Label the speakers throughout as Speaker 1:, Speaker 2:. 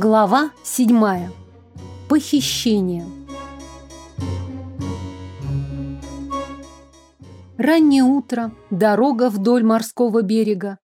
Speaker 1: Глава седьмая. Похищение. Раннее утро, дорога вдоль морского берега.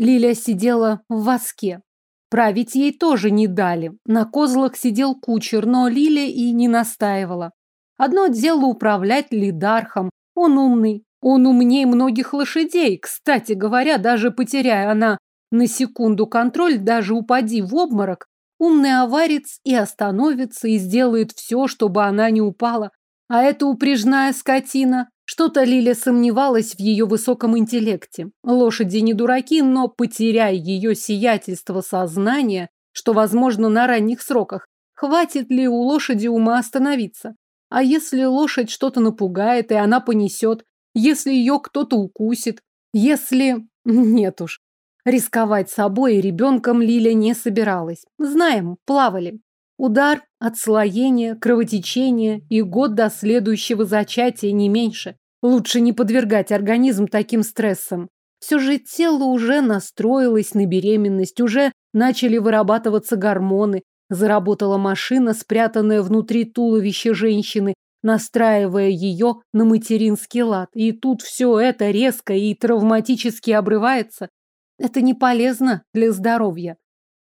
Speaker 1: Лиля сидела в воске. Править ей тоже не дали. На козлах сидел кучер, но Лиля и не настаивала. Одно дело управлять лидархом. Он умный. Он умнее многих лошадей. Кстати говоря, даже потеряя она на секунду контроль, даже упади в обморок, умный аварец и остановится, и сделает все, чтобы она не упала. А эта упряжная скотина... Что-то Лиля сомневалась в ее высоком интеллекте. Лошади не дураки, но потеряя ее сиятельство сознания, что возможно на ранних сроках, хватит ли у лошади ума остановиться? А если лошадь что-то напугает, и она понесет? Если ее кто-то укусит? Если... Нет уж. Рисковать собой и ребенком Лиля не собиралась. Знаем, плавали. Удар, отслоение, кровотечение и год до следующего зачатия не меньше. Лучше не подвергать организм таким стрессам. Все же тело уже настроилось на беременность, уже начали вырабатываться гормоны, заработала машина, спрятанная внутри туловища женщины, настраивая ее на материнский лад. И тут все это резко и травматически обрывается. Это не полезно для здоровья.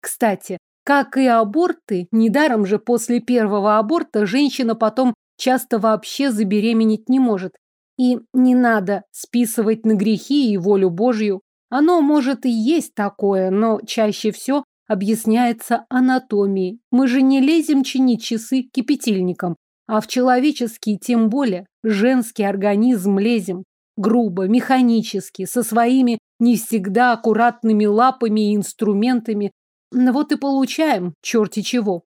Speaker 1: Кстати, как и аборты, недаром же после первого аборта женщина потом часто вообще забеременеть не может. И не надо списывать на грехи и волю Божью. Оно может и есть такое, но чаще все объясняется анатомией. Мы же не лезем чинить часы кипятильником, а в человеческий, тем более, женский организм лезем грубо, механически, со своими не всегда аккуратными лапами и инструментами. Вот и получаем черти чего.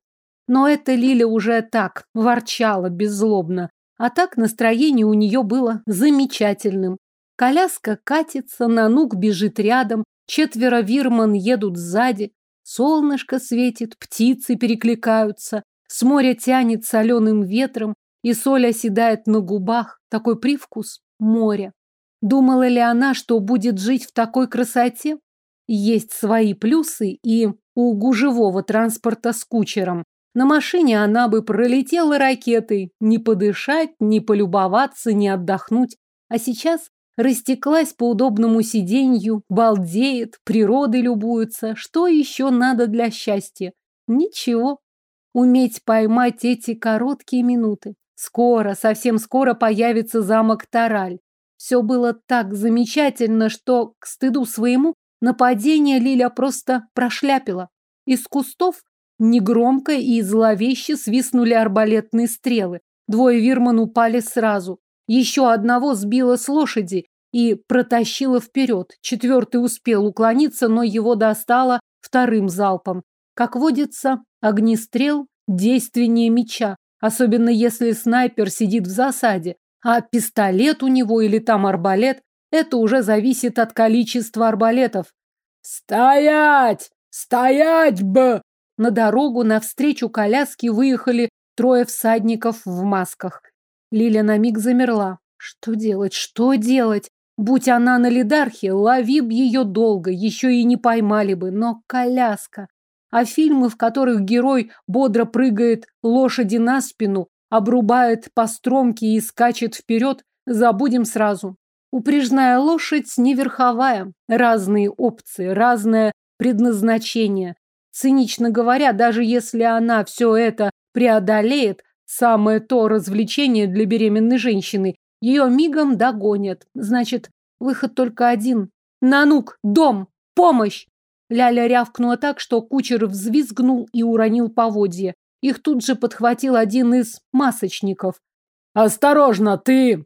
Speaker 1: Но эта Лиля уже так, ворчала беззлобно. А так настроение у нее было замечательным. Коляска катится, Нанук бежит рядом, четверо вирман едут сзади. Солнышко светит, птицы перекликаются, с моря тянет соленым ветром, и соль оседает на губах. Такой привкус моря. Думала ли она, что будет жить в такой красоте? Есть свои плюсы и у гужевого транспорта с кучером. На машине она бы пролетела ракетой, не подышать, не полюбоваться, не отдохнуть. А сейчас растеклась по удобному сиденью, балдеет, природой любуется. Что еще надо для счастья? Ничего. Уметь поймать эти короткие минуты. Скоро, совсем скоро появится замок Тараль. Все было так замечательно, что, к стыду своему, нападение Лиля просто прошляпила. Из кустов негромко и зловеще свистнули арбалетные стрелы. Двое вирман упали сразу. Еще одного сбило с лошади и протащило вперед. Четвертый успел уклониться, но его достало вторым залпом. Как водится, огнестрел действеннее меча, особенно если снайпер сидит в засаде. А пистолет у него или там арбалет, это уже зависит от количества арбалетов. «Стоять! Стоять бы!» На дорогу навстречу коляске выехали трое всадников в масках. Лиля на миг замерла. Что делать? Что делать? Будь она на лидархе, лови б ее долго, еще и не поймали бы. Но коляска. А фильмы, в которых герой бодро прыгает лошади на спину, обрубает по стромке и скачет вперед, забудем сразу. Упряжная лошадь не верховая. Разные опции, разное предназначение. Цинично говоря, даже если она все это преодолеет, самое то развлечение для беременной женщины, ее мигом догонят. Значит, выход только один. Нанук, дом, помощь! Ляля рявкнула так, что кучер взвизгнул и уронил поводье. Их тут же подхватил один из масочников. «Осторожно, ты!»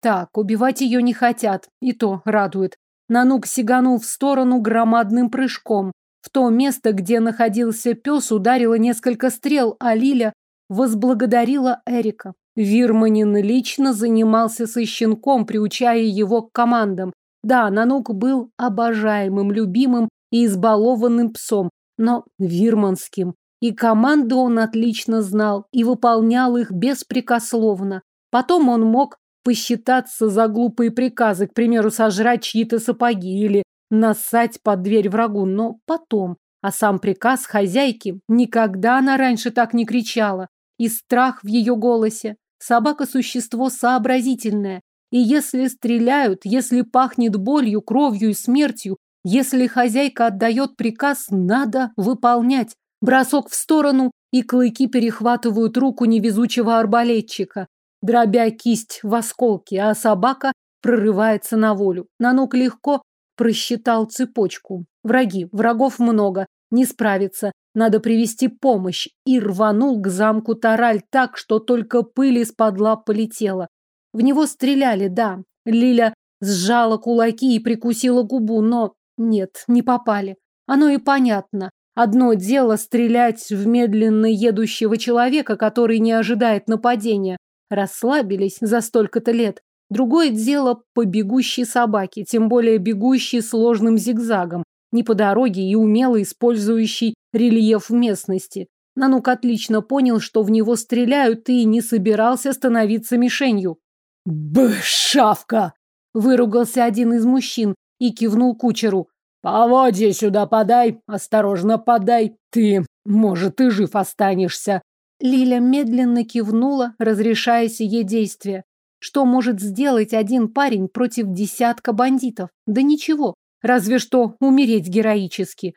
Speaker 1: Так, убивать ее не хотят, и то радует. Нанук сиганул в сторону громадным прыжком. В то место, где находился пес, ударило несколько стрел, а Лиля возблагодарила Эрика. Вирманин лично занимался со щенком, приучая его к командам. Да, Нанук был обожаемым, любимым и избалованным псом, но вирманским. И команду он отлично знал и выполнял их беспрекословно. Потом он мог посчитаться за глупые приказы, к примеру, сожрать чьи-то сапоги или нассать под дверь врагу, но потом, А сам приказ хозяйки никогда она раньше так не кричала. И страх в ее голосе. Собака – существо сообразительное. И если стреляют, если пахнет болью, кровью и смертью, если хозяйка отдает приказ, надо выполнять. Бросок в сторону, и клыки перехватывают руку невезучего арбалетчика, дробя кисть в осколки, а собака прорывается на волю. Нанук легко просчитал цепочку. Враги, врагов много, не справится, надо привести помощь. И рванул к замку Тараль так, что только пыль из-под лап полетела. В него стреляли, да. Лиля сжала кулаки и прикусила губу, но нет, не попали. Оно и понятно. Одно дело стрелять в медленно едущего человека, который не ожидает нападения. Расслабились за столько-то лет. Другое дело по бегущей собаке, тем более бегущей сложным зигзагом, не по дороге и умело использующий рельеф местности. Нанук отлично понял, что в него стреляют и не собирался становиться мишенью. «Бшавка!» – выругался один из мужчин и кивнул кучеру. Поводья сюда подай, осторожно подай. Ты, может, и жив останешься. Лиля медленно кивнула, разрешая сие действие. Что может сделать один парень против десятка бандитов? Да ничего, разве что умереть героически.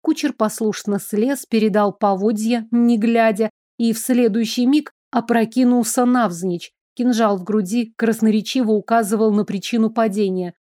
Speaker 1: Кучер послушно слез, передал поводья, не глядя, и в следующий миг опрокинулся навзничь. Кинжал в груди красноречиво указывал на причину падения.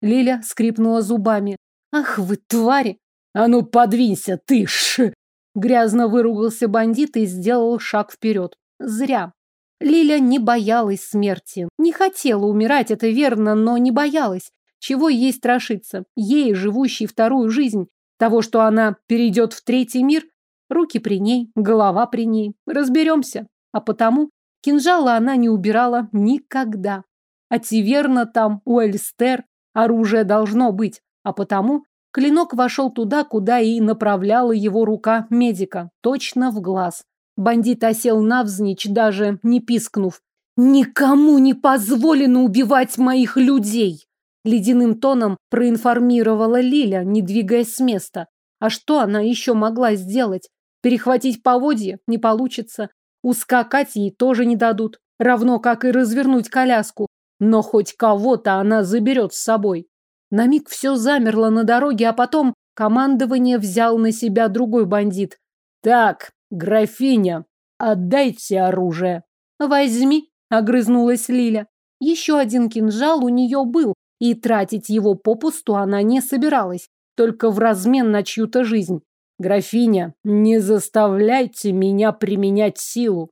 Speaker 1: Лиля скрипнула зубами. Ах вы твари! А ну подвинься, ты ш! Грязно выругался бандит и сделал шаг вперед. Зря. Лиля не боялась смерти. Не хотела умирать, это верно, но не боялась. Чего ей страшиться? Ей, живущей вторую жизнь. Того, что она перейдет в третий мир? Руки при ней, голова при ней. Разберемся. А потому кинжала она не убирала никогда. А Тиверна там, у Эльстер, оружие должно быть. А потому клинок вошел туда, куда и направляла его рука медика, точно в глаз. Бандит осел навзничь, даже не пискнув. «Никому не позволено убивать моих людей!» Ледяным тоном проинформировала Лиля, не двигаясь с места. А что она еще могла сделать? Перехватить поводье не получится. Ускакать ей тоже не дадут. Равно как и развернуть коляску. Но хоть кого-то она заберет с собой. На миг все замерло на дороге, а потом командование взял на себя другой бандит. «Так, графиня, отдайте оружие». «Возьми», — огрызнулась Лиля. Еще один кинжал у нее был, и тратить его попусту она не собиралась, только в размен на чью-то жизнь. «Графиня, не заставляйте меня применять силу».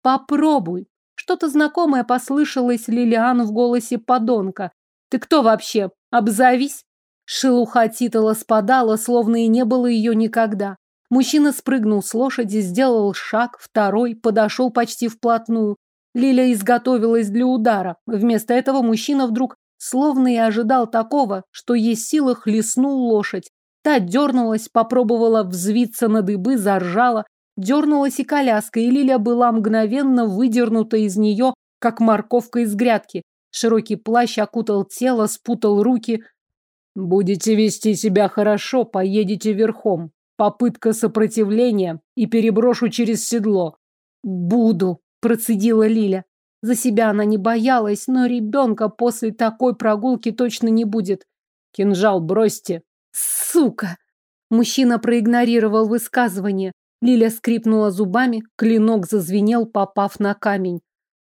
Speaker 1: «Попробуй». Что-то знакомое послышалось Лилиану в голосе подонка. «Ты кто вообще? Обзовись. Шелуха титула спадала, словно и не было ее никогда. Мужчина спрыгнул с лошади, сделал шаг, второй, подошел почти вплотную. Лиля изготовилась для удара. Вместо этого мужчина вдруг, словно и ожидал такого, что есть сила, хлестнул лошадь. Та дернулась, попробовала взвиться на дыбы, заржала. Дернулась и коляска, и Лиля была мгновенно выдернута из нее, как морковка из грядки. Широкий плащ окутал тело, спутал руки. Будете вести себя хорошо, поедете верхом. Попытка сопротивления и переброшу через седло. Буду, процедила Лиля. За себя она не боялась, но ребенка после такой прогулки точно не будет. Кинжал бросьте. Сука! Мужчина проигнорировал высказывание. Лиля скрипнула зубами, клинок зазвенел, попав на камень.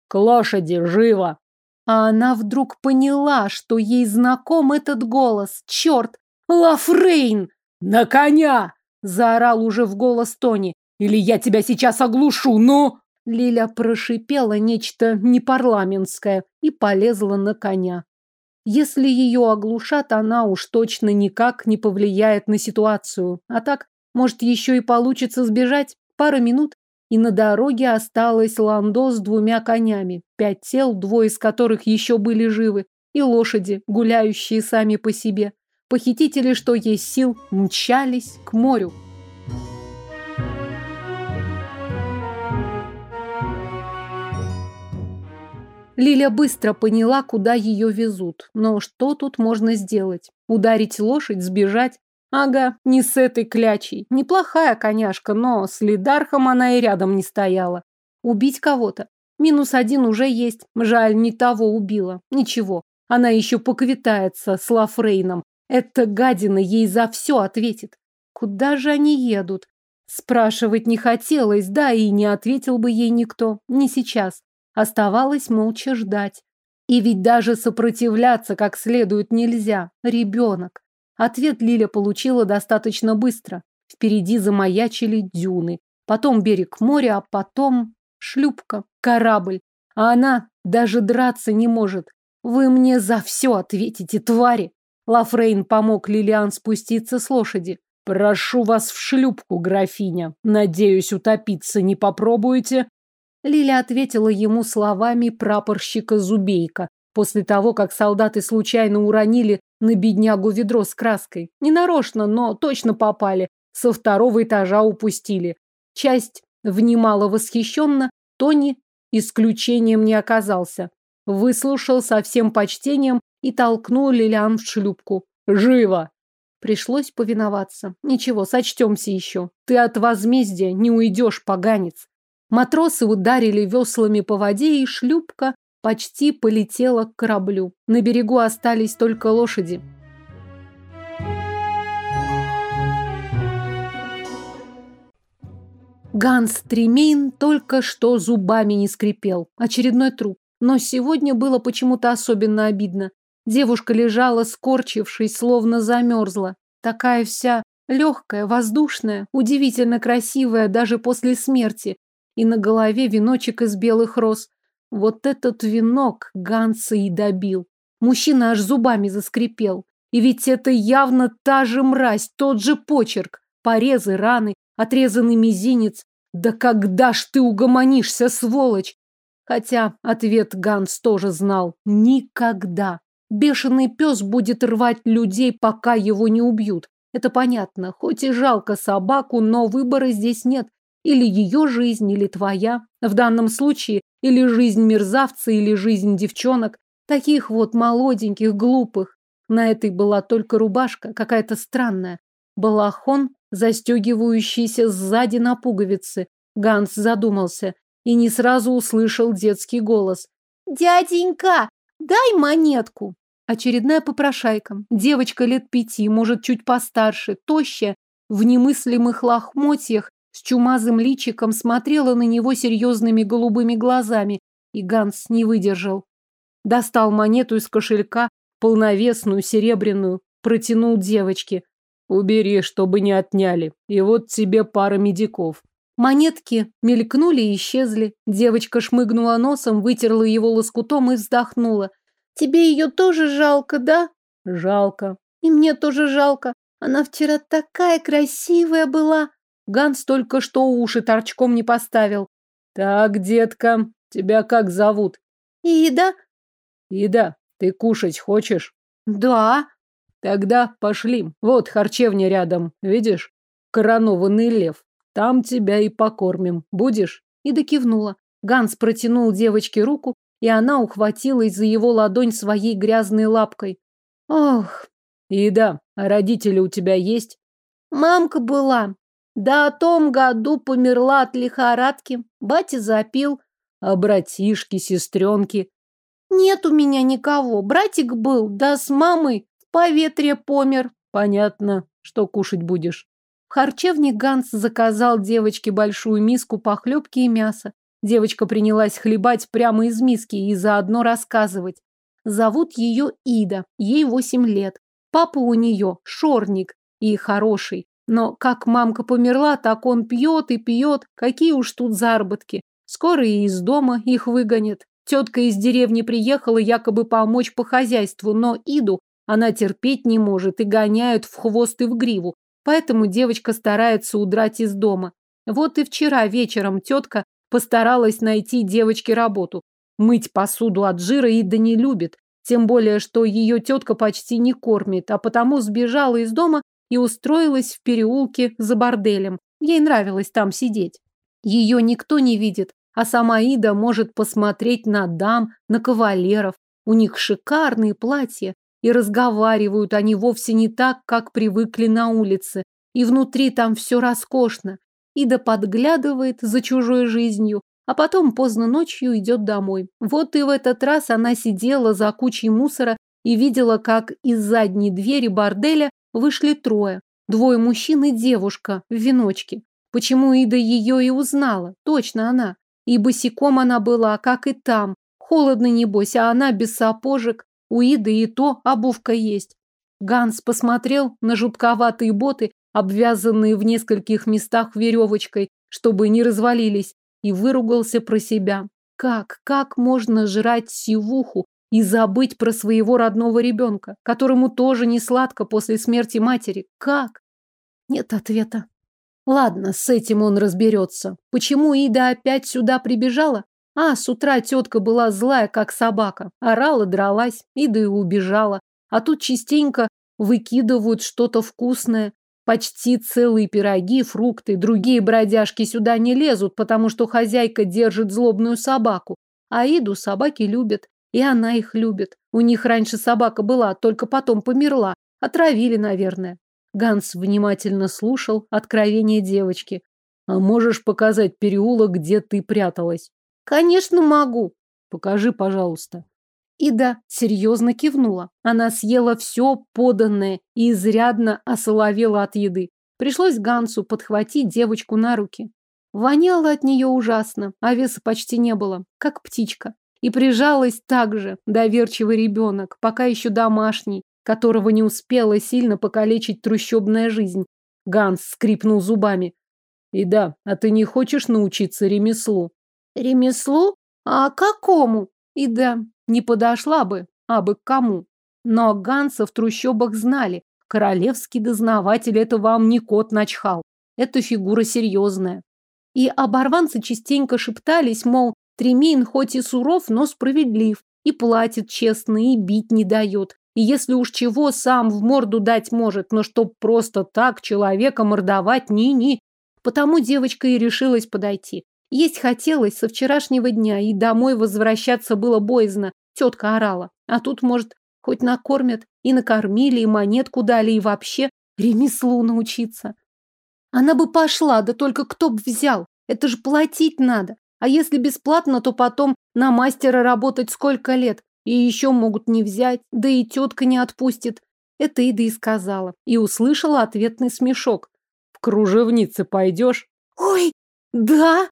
Speaker 1: К лошади, живо! А она вдруг поняла, что ей знаком этот голос. Черт! Лафрейн! На коня! Заорал уже в голос Тони. Или я тебя сейчас оглушу, ну! Лиля прошипела нечто непарламентское и полезла на коня. Если ее оглушат, она уж точно никак не повлияет на ситуацию. А так, может, еще и получится сбежать. Пара минут, и на дороге осталось ландо с двумя конями, пять тел, двое из которых еще были живы, и лошади, гуляющие сами по себе. Похитители, что есть сил, мчались к морю. Лиля быстро поняла, куда ее везут. Но что тут можно сделать? Ударить лошадь, сбежать? Ага, не с этой клячей. Неплохая коняшка, но с Лидархом она и рядом не стояла. Убить кого-то? Минус один уже есть. Жаль, не того убила. Ничего, она еще поквитается с Лафрейном. Эта гадина ей за все ответит. Куда же они едут? Спрашивать не хотелось, да и не ответил бы ей никто. Не сейчас. Оставалось молча ждать. И ведь даже сопротивляться как следует нельзя. Ребенок. Ответ Лиля получила достаточно быстро. Впереди замаячили дюны. Потом берег моря, а потом шлюпка, корабль. А она даже драться не может. Вы мне за все ответите, твари. Лафрейн помог Лилиан спуститься с лошади. Прошу вас в шлюпку, графиня. Надеюсь, утопиться не попробуете. Лиля ответила ему словами прапорщика Зубейка, после того, как солдаты случайно уронили на беднягу ведро с краской. Ненарочно, но точно попали. Со второго этажа упустили. Часть внимала восхищенно, Тони исключением не оказался. Выслушал со всем почтением и толкнул Лилиан в шлюпку. «Живо!» Пришлось повиноваться. Ничего, сочтемся еще. Ты от возмездия не уйдешь, поганец. Матросы ударили веслами по воде, и шлюпка почти полетела к кораблю. На берегу остались только лошади. Ганс Тремейн только что зубами не скрипел. Очередной труп. Но сегодня было почему-то особенно обидно. Девушка лежала, скорчившись, словно замерзла. Такая вся легкая, воздушная, удивительно красивая даже после смерти и на голове веночек из белых роз. Вот этот венок Ганса и добил. Мужчина аж зубами заскрипел. И ведь это явно та же мразь, тот же почерк. Порезы, раны, отрезанный мизинец. Да когда ж ты угомонишься, сволочь? Хотя ответ Ганс тоже знал. Никогда. Бешеный пес будет рвать людей, пока его не убьют. Это понятно. Хоть и жалко собаку, но выбора здесь нет. Или ее жизнь, или твоя. В данном случае или жизнь мерзавца, или жизнь девчонок. Таких вот молоденьких, глупых. На этой была только рубашка, какая-то странная. Балахон, застегивающийся сзади на пуговицы. Ганс задумался и не сразу услышал детский голос. «Дяденька, дай монетку!» Очередная попрошайка. Девочка лет пяти, может, чуть постарше, тощая, в немыслимых лохмотьях с чумазым личиком смотрела на него серьезными голубыми глазами, и Ганс не выдержал. Достал монету из кошелька, полновесную, серебряную, протянул девочке. «Убери, чтобы не отняли. И вот тебе пара медиков». Монетки мелькнули и исчезли. Девочка шмыгнула носом, вытерла его лоскутом и вздохнула. «Тебе ее тоже жалко, да?» «Жалко». «И мне тоже жалко. Она вчера такая красивая была». Ганс только что уши торчком не поставил. Так, детка, тебя как зовут? Ида. Ида, ты кушать хочешь? Да. Тогда пошли. Вот харчевня рядом, видишь? Коронованный лев. Там тебя и покормим. Будешь? Ида кивнула. Ганс протянул девочке руку, и она ухватилась за его ладонь своей грязной лапкой. Ох. Ида, а родители у тебя есть? Мамка была, да о том году померла от лихорадки. Батя запил. А братишки, сестренки? Нет у меня никого. Братик был, да с мамой в поветре помер. Понятно. Что кушать будешь? В харчевне Ганс заказал девочке большую миску похлебки и мяса. Девочка принялась хлебать прямо из миски и заодно рассказывать. Зовут ее Ида, ей восемь лет. Папа у нее шорник и хороший. Но как мамка померла, так он пьет и пьет. Какие уж тут заработки. Скоро и из дома их выгонят. Тетка из деревни приехала якобы помочь по хозяйству, но Иду она терпеть не может и гоняют в хвост и в гриву. Поэтому девочка старается удрать из дома. Вот и вчера вечером тетка постаралась найти девочке работу. Мыть посуду от жира Ида не любит. Тем более, что ее тетка почти не кормит, а потому сбежала из дома и устроилась в переулке за борделем. Ей нравилось там сидеть. Ее никто не видит, а сама Ида может посмотреть на дам, на кавалеров. У них шикарные платья. и разговаривают они вовсе не так, как привыкли на улице. И внутри там все роскошно. Ида подглядывает за чужой жизнью, а потом поздно ночью идет домой. Вот и в этот раз она сидела за кучей мусора и видела, как из задней двери борделя вышли трое. Двое мужчин и девушка в веночке. Почему Ида ее и узнала? Точно она. И босиком она была, как и там. Холодно, небось, а она без сапожек. У Иды и то обувка есть. Ганс посмотрел на жутковатые боты, обвязанные в нескольких местах веревочкой, чтобы не развалились, и выругался про себя. Как, как можно жрать сивуху и забыть про своего родного ребенка, которому тоже не сладко после смерти матери? Как? Нет ответа. Ладно, с этим он разберется. Почему Ида опять сюда прибежала? А, с утра тетка была злая, как собака. Орала, дралась, Ида и убежала. А тут частенько выкидывают что-то вкусное. Почти целые пироги, фрукты. Другие бродяжки сюда не лезут, потому что хозяйка держит злобную собаку. А Иду собаки любят. И она их любит. У них раньше собака была, только потом померла. Отравили, наверное. Ганс внимательно слушал откровение девочки. А можешь показать переулок, где ты пряталась? Конечно, могу. Покажи, пожалуйста. Ида серьезно кивнула. Она съела все поданное и изрядно осоловела от еды. Пришлось Гансу подхватить девочку на руки. Воняло от нее ужасно, а веса почти не было, как птичка. И прижалась так же, доверчивый ребенок, пока еще домашний, которого не успела сильно покалечить трущобная жизнь. Ганс скрипнул зубами. И да, а ты не хочешь научиться ремеслу? Ремеслу? А какому? И да, не подошла бы, а бы к кому. Но Ганса в трущобах знали. Королевский дознаватель – это вам не кот начхал. Это фигура серьезная. И оборванцы частенько шептались, мол, Тремейн хоть и суров, но справедлив, и платит честно, и бить не дает. И если уж чего, сам в морду дать может, но чтоб просто так человека мордовать, ни-ни. Потому девочка и решилась подойти. Есть хотелось со вчерашнего дня, и домой возвращаться было боязно. Тетка орала. А тут, может, хоть накормят, и накормили, и монетку дали, и вообще ремеслу научиться. Она бы пошла, да только кто б взял? Это же платить надо. А если бесплатно, то потом на мастера работать сколько лет? И еще могут не взять, да и тетка не отпустит. Это Ида и сказала. И услышала ответный смешок. В кружевнице пойдешь? Ой, да?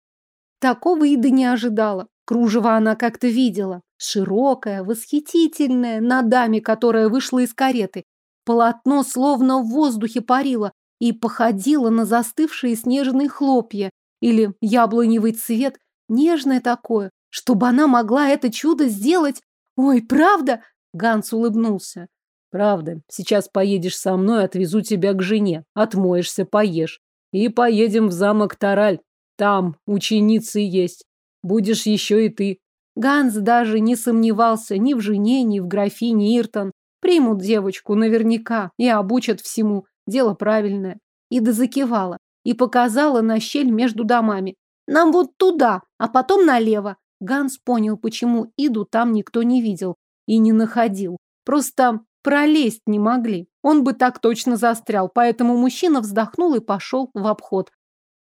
Speaker 1: Такого Ида не ожидала. Кружево она как-то видела. Широкое, восхитительное, на даме, которая вышла из кареты. Полотно словно в воздухе парило и походило на застывшие снежные хлопья или яблоневый цвет, нежное такое, чтобы она могла это чудо сделать Ой, правда? Ганс улыбнулся. Правда. Сейчас поедешь со мной, отвезу тебя к жене. Отмоешься, поешь. И поедем в замок Тараль. Там ученицы есть. Будешь еще и ты. Ганс даже не сомневался ни в жене, ни в графине Иртон. Примут девочку наверняка и обучат всему. Дело правильное. Ида закивала и показала на щель между домами. Нам вот туда, а потом налево. Ганс понял, почему Иду там никто не видел и не находил. Просто пролезть не могли. Он бы так точно застрял, поэтому мужчина вздохнул и пошел в обход.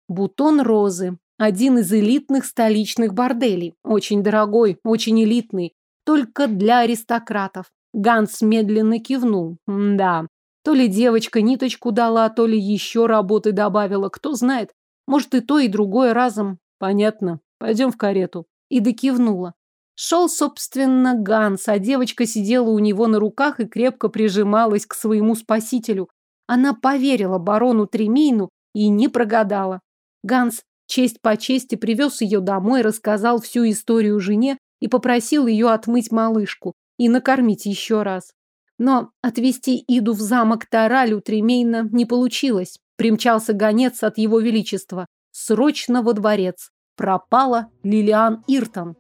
Speaker 1: Бутон розы. Один из элитных столичных борделей. Очень дорогой, очень элитный. Только для аристократов. Ганс медленно кивнул. Да, то ли девочка ниточку дала, то ли еще работы добавила. Кто знает. Может и то, и другое разом. Понятно. Пойдем в карету. Ида кивнула. Шел, собственно, Ганс, а девочка сидела у него на руках и крепко прижималась к своему спасителю. Она поверила барону Тремейну и не прогадала. Ганс честь по чести привез ее домой, рассказал всю историю жене и попросил ее отмыть малышку и накормить еще раз. Но отвезти Иду в замок Тараль у Тремейна не получилось. Примчался гонец от его величества. Срочно во дворец пропала Лилиан Иртон.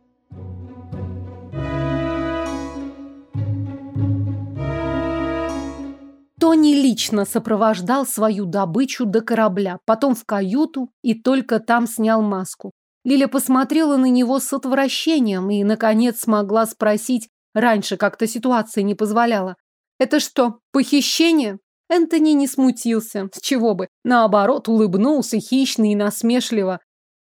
Speaker 1: Тони лично сопровождал свою добычу до корабля, потом в каюту и только там снял маску. Лиля посмотрела на него с отвращением и, наконец, смогла спросить, раньше как-то ситуация не позволяла. Это что, похищение? Энтони не смутился. С чего бы? Наоборот, улыбнулся хищно и насмешливо.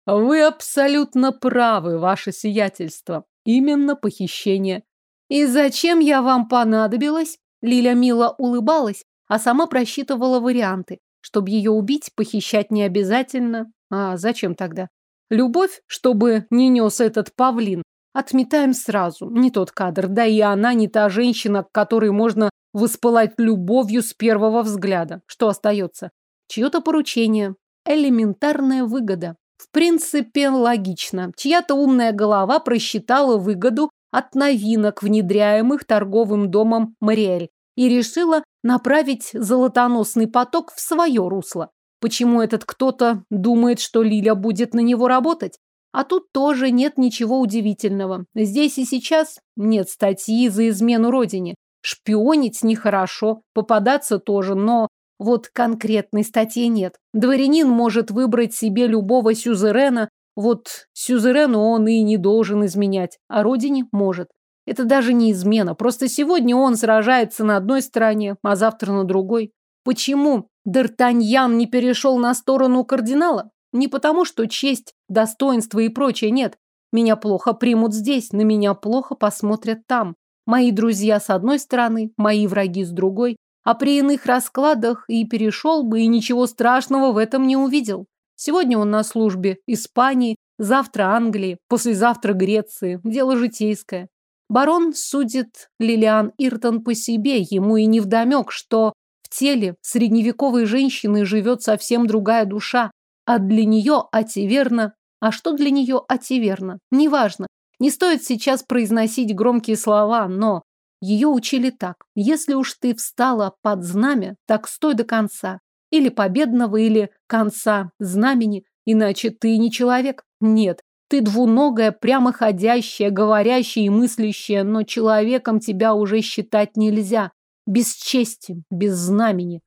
Speaker 1: Вы абсолютно правы, ваше сиятельство. Именно похищение. И зачем я вам понадобилась? Лиля мило улыбалась, а сама просчитывала варианты. Чтобы ее убить, похищать не обязательно. А зачем тогда? Любовь, чтобы не нес этот павлин. Отметаем сразу. Не тот кадр. Да и она не та женщина, к которой можно воспылать любовью с первого взгляда. Что остается? Чье-то поручение. Элементарная выгода. В принципе, логично. Чья-то умная голова просчитала выгоду от новинок, внедряемых торговым домом Мариэль, и решила направить золотоносный поток в свое русло. Почему этот кто-то думает, что Лиля будет на него работать? А тут тоже нет ничего удивительного. Здесь и сейчас нет статьи за измену родине. Шпионить нехорошо, попадаться тоже, но вот конкретной статьи нет. Дворянин может выбрать себе любого сюзерена, вот сюзерену он и не должен изменять, а родине может. Это даже не измена, просто сегодня он сражается на одной стороне, а завтра на другой. Почему Д'Артаньян не перешел на сторону кардинала? Не потому, что честь, достоинство и прочее нет. Меня плохо примут здесь, на меня плохо посмотрят там. Мои друзья с одной стороны, мои враги с другой. А при иных раскладах и перешел бы, и ничего страшного в этом не увидел. Сегодня он на службе Испании, завтра Англии, послезавтра Греции. Дело житейское. Барон судит Лилиан Иртон по себе, ему и не вдомек, что в теле средневековой женщины живет совсем другая душа, а для нее Ативерна... А что для нее Ативерна? Неважно. Не стоит сейчас произносить громкие слова, но ее учили так. Если уж ты встала под знамя, так стой до конца. Или победного, или конца знамени. Иначе ты не человек. Нет, ты двуногая, прямоходящая, говорящая и мыслящая, но человеком тебя уже считать нельзя. Без чести, без знамени.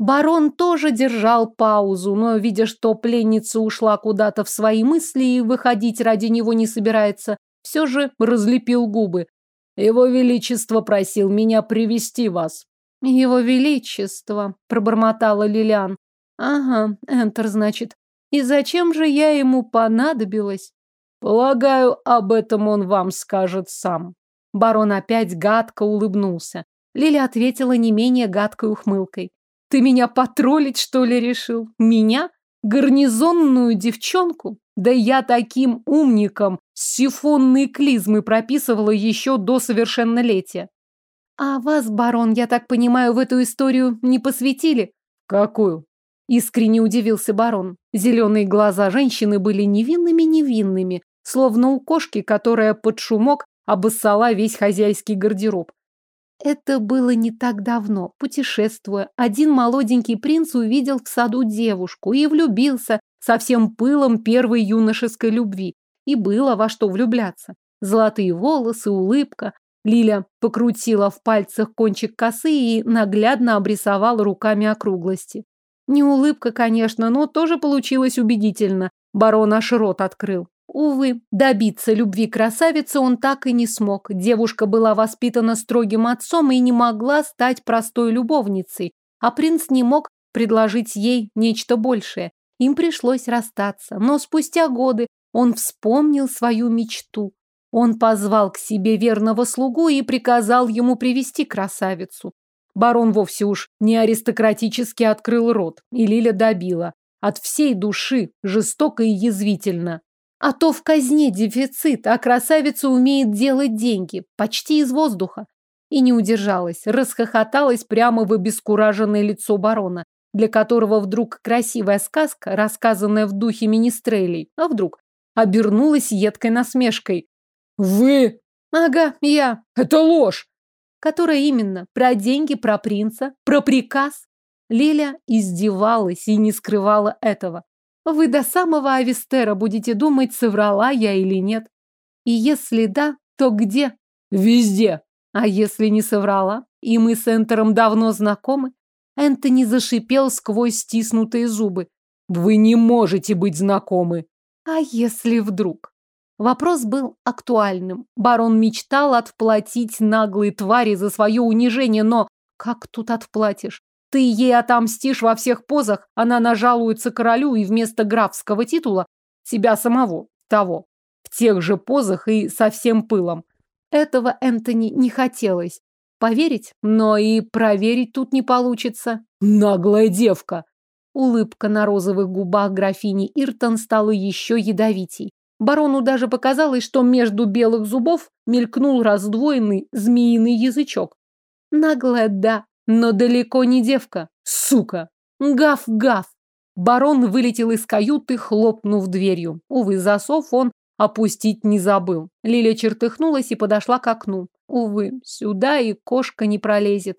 Speaker 1: Барон тоже держал паузу, но, видя, что пленница ушла куда-то в свои мысли и выходить ради него не собирается, все же разлепил губы. «Его Величество просил меня привести вас». «Его Величество», — пробормотала Лилиан. «Ага, Энтер, значит. И зачем же я ему понадобилась?» «Полагаю, об этом он вам скажет сам». Барон опять гадко улыбнулся. Лили ответила не менее гадкой ухмылкой. Ты меня потроллить, что ли, решил? Меня? Гарнизонную девчонку? Да я таким умником сифонные клизмы прописывала еще до совершеннолетия. А вас, барон, я так понимаю, в эту историю не посвятили? Какую? Искренне удивился барон. Зеленые глаза женщины были невинными-невинными, словно у кошки, которая под шумок обоссала весь хозяйский гардероб. Это было не так давно. Путешествуя, один молоденький принц увидел в саду девушку и влюбился со всем пылом первой юношеской любви. И было во что влюбляться. Золотые волосы, улыбка. Лиля покрутила в пальцах кончик косы и наглядно обрисовала руками округлости. Не улыбка, конечно, но тоже получилось убедительно. Барон аж рот открыл. Увы, добиться любви красавицы он так и не смог. Девушка была воспитана строгим отцом и не могла стать простой любовницей, а принц не мог предложить ей нечто большее. Им пришлось расстаться, но спустя годы он вспомнил свою мечту. Он позвал к себе верного слугу и приказал ему привести красавицу. Барон вовсе уж не аристократически открыл рот, и Лиля добила. От всей души, жестоко и язвительно. А то в казне дефицит, а красавица умеет делать деньги, почти из воздуха. И не удержалась, расхохоталась прямо в обескураженное лицо барона, для которого вдруг красивая сказка, рассказанная в духе министрелей, а вдруг обернулась едкой насмешкой. «Вы?» «Ага, я».
Speaker 2: «Это ложь!»
Speaker 1: «Которая именно? Про деньги, про принца, про приказ?» Лиля издевалась и не скрывала этого. Вы до самого Авистера будете думать, соврала я или нет. И если да, то где?
Speaker 2: Везде.
Speaker 1: А если не соврала, и мы с Энтером давно знакомы? Энтони зашипел сквозь стиснутые зубы.
Speaker 2: Вы не можете быть знакомы.
Speaker 1: А если вдруг? Вопрос был актуальным. Барон мечтал отплатить наглой твари за свое унижение, но как тут отплатишь? Ты ей отомстишь во всех позах, она нажалуется королю и вместо графского титула себя самого, того, в тех же позах и со всем пылом. Этого Энтони не хотелось. Поверить, но и проверить тут не получится. Наглая девка! Улыбка на розовых губах графини Иртон стала еще ядовитей. Барону даже показалось, что между белых зубов мелькнул раздвоенный змеиный язычок. Наглая, да, но далеко не девка. Сука! Гав-гав! Барон вылетел из каюты, хлопнув дверью. Увы, засов он опустить не забыл. Лиля чертыхнулась и подошла к окну. Увы, сюда и кошка не пролезет.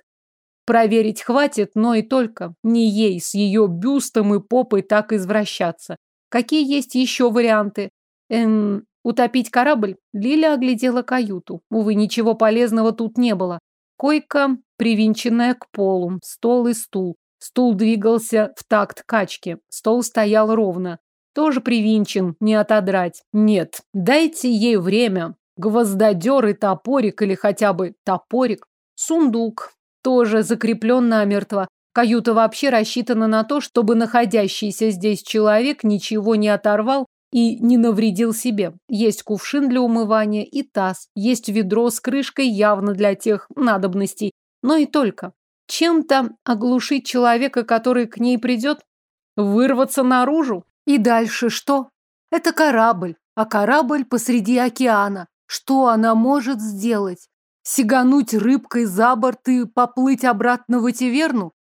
Speaker 1: Проверить хватит, но и только. Не ей с ее бюстом и попой так извращаться. Какие есть еще варианты? Эм, утопить корабль? Лиля оглядела каюту. Увы, ничего полезного тут не было. Койка, привинченная к полу, стол и стул. Стул двигался в такт качки. Стол стоял ровно. Тоже привинчен, не отодрать. Нет, дайте ей время. Гвоздодер и топорик, или хотя бы топорик. Сундук, тоже закреплен намертво. Каюта вообще рассчитана на то, чтобы находящийся здесь человек ничего не оторвал и не навредил себе. Есть кувшин для умывания и таз, есть ведро с крышкой явно для тех надобностей, но и только. Чем-то оглушить человека, который к ней придет, вырваться наружу. И дальше что? Это корабль, а корабль посреди океана. Что она может сделать? Сигануть рыбкой за борт и поплыть обратно в Этиверну?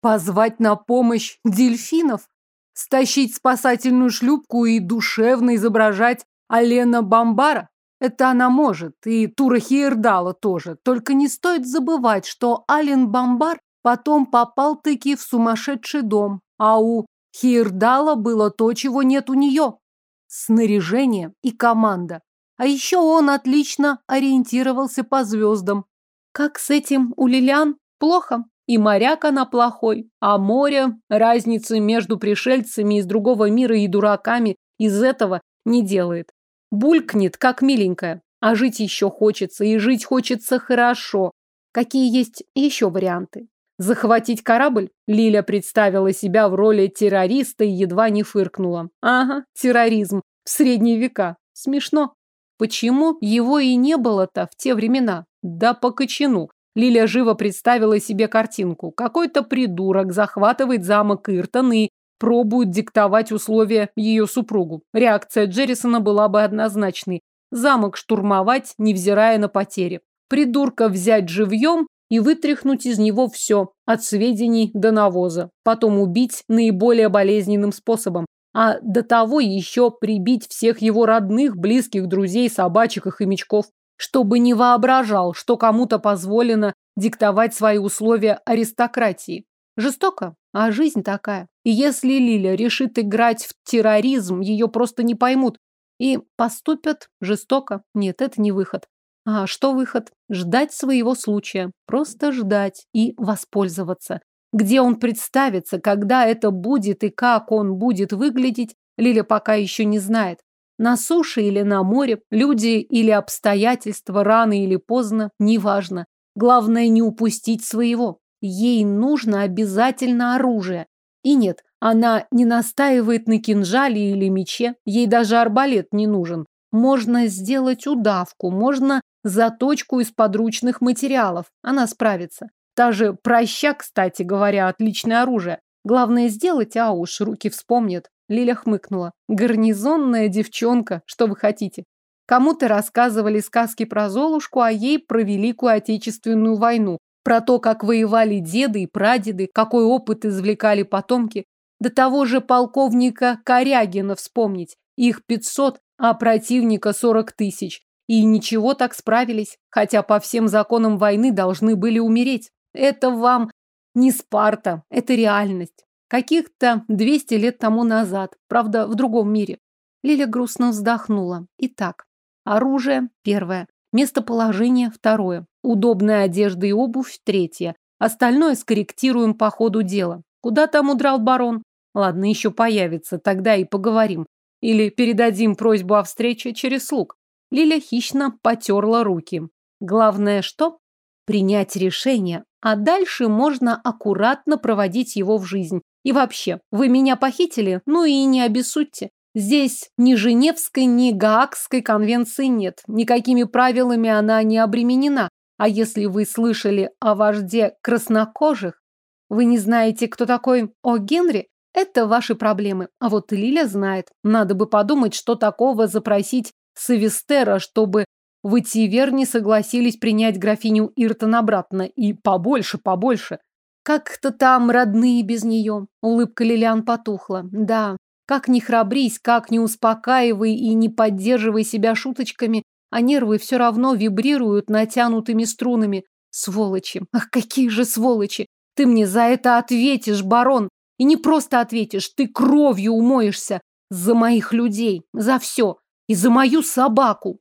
Speaker 1: Позвать на помощь дельфинов? Стащить спасательную шлюпку и душевно изображать Алена Бамбара? Это она может, и Тура Хейрдала тоже. Только не стоит забывать, что Ален Бамбар потом попал-таки в сумасшедший дом, а у Хейрдала было то, чего нет у нее. Снаряжение и команда. А еще он отлично ориентировался по звездам. Как с этим у Лилиан? Плохо. И моряк она плохой, а море разницы между пришельцами из другого мира и дураками из этого не делает. Булькнет, как миленькая. А жить еще хочется, и жить хочется хорошо. Какие есть еще варианты? Захватить корабль? Лиля представила себя в роли террориста и едва не фыркнула. Ага, терроризм. В средние века. Смешно. Почему его и не было-то в те времена? Да по кочану. Лиля живо представила себе картинку. Какой-то придурок захватывает замок Иртон и пробует диктовать условия ее супругу. Реакция Джеррисона была бы однозначной. Замок штурмовать, невзирая на потери. Придурка взять живьем и вытряхнуть из него все, от сведений до навоза. Потом убить наиболее болезненным способом. А до того еще прибить всех его родных, близких, друзей, собачек и хомячков чтобы не воображал, что кому-то позволено диктовать свои условия аристократии. Жестоко, а жизнь такая. И если Лиля решит играть в терроризм, ее просто не поймут. И поступят жестоко. Нет, это не выход. А что выход? Ждать своего случая. Просто ждать и воспользоваться. Где он представится, когда это будет и как он будет выглядеть, Лиля пока еще не знает. На суше или на море, люди или обстоятельства, рано или поздно, неважно. Главное не упустить своего. Ей нужно обязательно оружие. И нет, она не настаивает на кинжале или мече, ей даже арбалет не нужен. Можно сделать удавку, можно заточку из подручных материалов. Она справится. Та же проща, кстати говоря, отличное оружие. Главное сделать, а уж руки вспомнят. Лиля хмыкнула. Гарнизонная девчонка, что вы хотите? Кому-то рассказывали сказки про Золушку, а ей про Великую Отечественную войну, про то, как воевали деды и прадеды, какой опыт извлекали потомки. До того же полковника Корягина вспомнить. Их 500, а противника 40 тысяч. И ничего так справились, хотя по всем законам войны должны были умереть. Это вам не Спарта, это реальность. Каких-то 200 лет тому назад, правда, в другом мире. Лиля грустно вздохнула. Итак, оружие – первое, местоположение – второе, удобная одежда и обувь – третье. Остальное скорректируем по ходу дела. Куда там удрал барон? Ладно, еще появится, тогда и поговорим. Или передадим просьбу о встрече через слуг. Лиля хищно потерла руки. Главное что? Принять решение, а дальше можно аккуратно проводить его в жизнь. И вообще, вы меня похитили? Ну и не обессудьте. Здесь ни Женевской, ни Гаагской конвенции нет. Никакими правилами она не обременена. А если вы слышали о вожде краснокожих, вы не знаете, кто такой О Генри? Это ваши проблемы. А вот Лиля знает. Надо бы подумать, что такого запросить Савистера, чтобы в Итиверне согласились принять графиню Иртон обратно. И побольше, побольше. Как-то там родные без нее. Улыбка Лилиан потухла. Да, как ни храбрись, как ни успокаивай и не поддерживай себя шуточками, а нервы все равно вибрируют натянутыми струнами. Сволочи! Ах, какие же сволочи! Ты мне за это ответишь, барон! И не просто ответишь, ты кровью умоешься за моих людей, за все, и за мою собаку.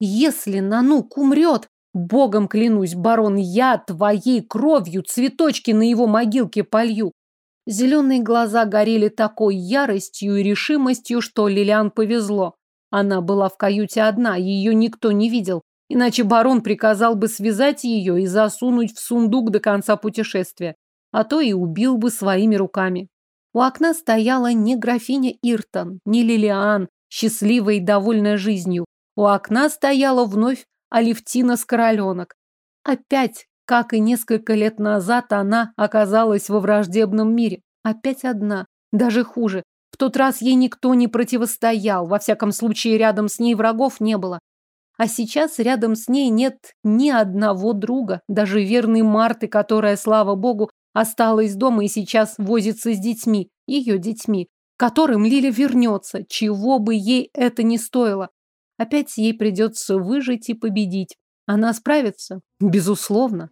Speaker 1: Если Нанук умрет, богом клянусь, барон, я твоей кровью цветочки на его могилке полью. Зеленые глаза горели такой яростью и решимостью, что Лилиан повезло. Она была в каюте одна, ее никто не видел. Иначе барон приказал бы связать ее и засунуть в сундук до конца путешествия. А то и убил бы своими руками. У окна стояла не графиня Иртон, не Лилиан, счастливая и довольная жизнью. У окна стояла вновь Алевтина Скороленок. Опять, как и несколько лет назад, она оказалась во враждебном мире. Опять одна. Даже хуже. В тот раз ей никто не противостоял, во всяком случае рядом с ней врагов не было. А сейчас рядом с ней нет ни одного друга, даже верной Марты, которая, слава богу, осталась дома и сейчас возится с детьми, ее детьми, которым Лиля вернется, чего бы ей это ни стоило. Опять ей придется выжить и победить. Она справится? Безусловно.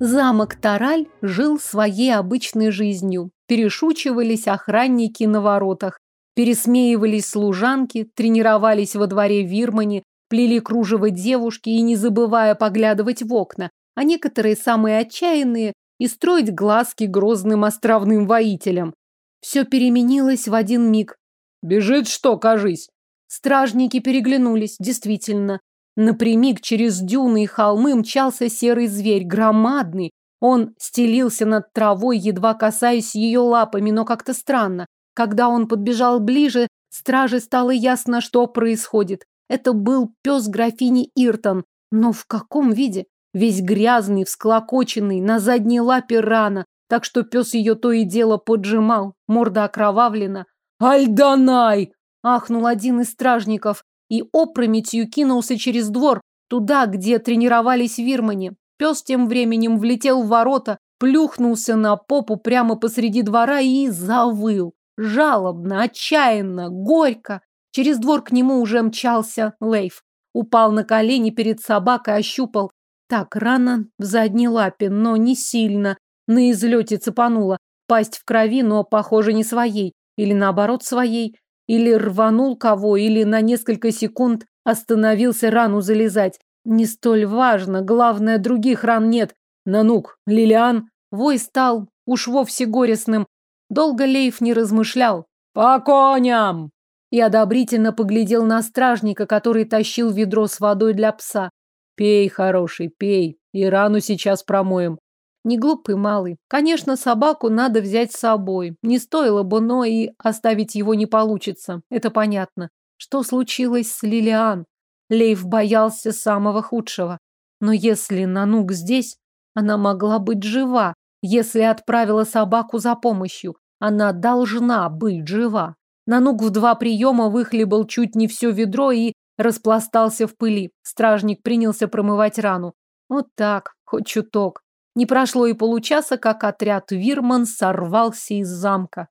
Speaker 1: Замок Тараль жил своей обычной жизнью. Перешучивались охранники на воротах, пересмеивались служанки, тренировались во дворе Вирмани, плели кружево девушки и не забывая поглядывать в окна, а некоторые самые отчаянные и строить глазки грозным островным воителям. Все переменилось в один миг. «Бежит что, кажись?» Стражники переглянулись, действительно. Напрямик через дюны и холмы мчался серый зверь, громадный. Он стелился над травой, едва касаясь ее лапами, но как-то странно. Когда он подбежал ближе, страже стало ясно, что происходит. Это был пес графини Иртон. Но в каком виде? Весь грязный, всклокоченный, на задней лапе рана, так что пес ее то и дело поджимал, морда окровавлена. «Альданай!» – ахнул один из стражников и опрометью кинулся через двор, туда, где тренировались вирмане. Пес тем временем влетел в ворота, плюхнулся на попу прямо посреди двора и завыл. Жалобно, отчаянно, горько. Через двор к нему уже мчался Лейф. Упал на колени перед собакой, ощупал. Так, рана в задней лапе, но не сильно. На излете цепанула. Пасть в крови, но, похоже, не своей. Или наоборот своей. Или рванул кого, или на несколько секунд остановился рану залезать. Не столь важно, главное, других ран нет. Нанук, Лилиан. Вой стал уж вовсе горестным. Долго Лейф не размышлял. «По коням!» И одобрительно поглядел на стражника, который тащил ведро с водой для пса. «Пей, хороший, пей, и рану сейчас промоем. Не глупый малый. Конечно, собаку надо взять с собой. Не стоило бы, но и оставить его не получится. Это понятно. Что случилось с Лилиан? Лейв боялся самого худшего. Но если Нанук здесь, она могла быть жива. Если отправила собаку за помощью, она должна быть жива. Нанук в два приема выхлебал чуть не все ведро и распластался в пыли. Стражник принялся промывать рану. Вот так, хоть чуток. Не прошло и получаса, как отряд Вирман сорвался из замка.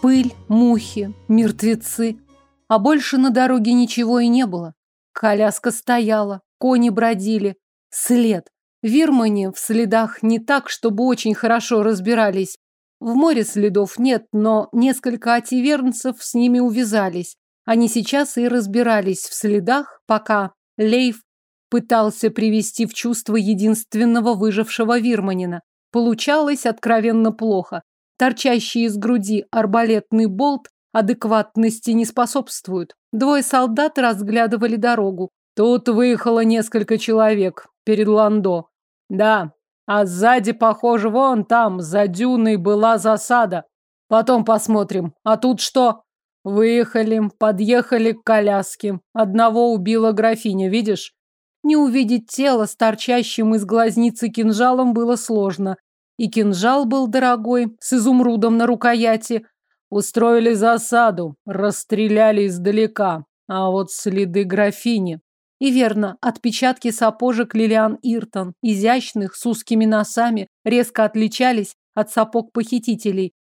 Speaker 1: Пыль, мухи, мертвецы. А больше на дороге ничего и не было. Коляска стояла, кони бродили. След. Вирмане в следах не так, чтобы очень хорошо разбирались. В море следов нет, но несколько ативернцев с ними увязались. Они сейчас и разбирались в следах, пока Лейф пытался привести в чувство единственного выжившего вирманина. Получалось откровенно плохо. Торчащий из груди арбалетный болт адекватности не способствует. Двое солдат разглядывали дорогу. Тут выехало несколько человек перед Ландо. Да, а сзади, похоже, вон там, за дюной была засада. Потом посмотрим. А тут что? Выехали, подъехали к коляске. Одного убила графиня, видишь? Не увидеть тело с торчащим из глазницы кинжалом было сложно. И кинжал был дорогой, с изумрудом на рукояти. Устроили засаду, расстреляли издалека. А вот следы графини. И верно, отпечатки сапожек Лилиан Иртон, изящных, с узкими носами, резко отличались от сапог похитителей.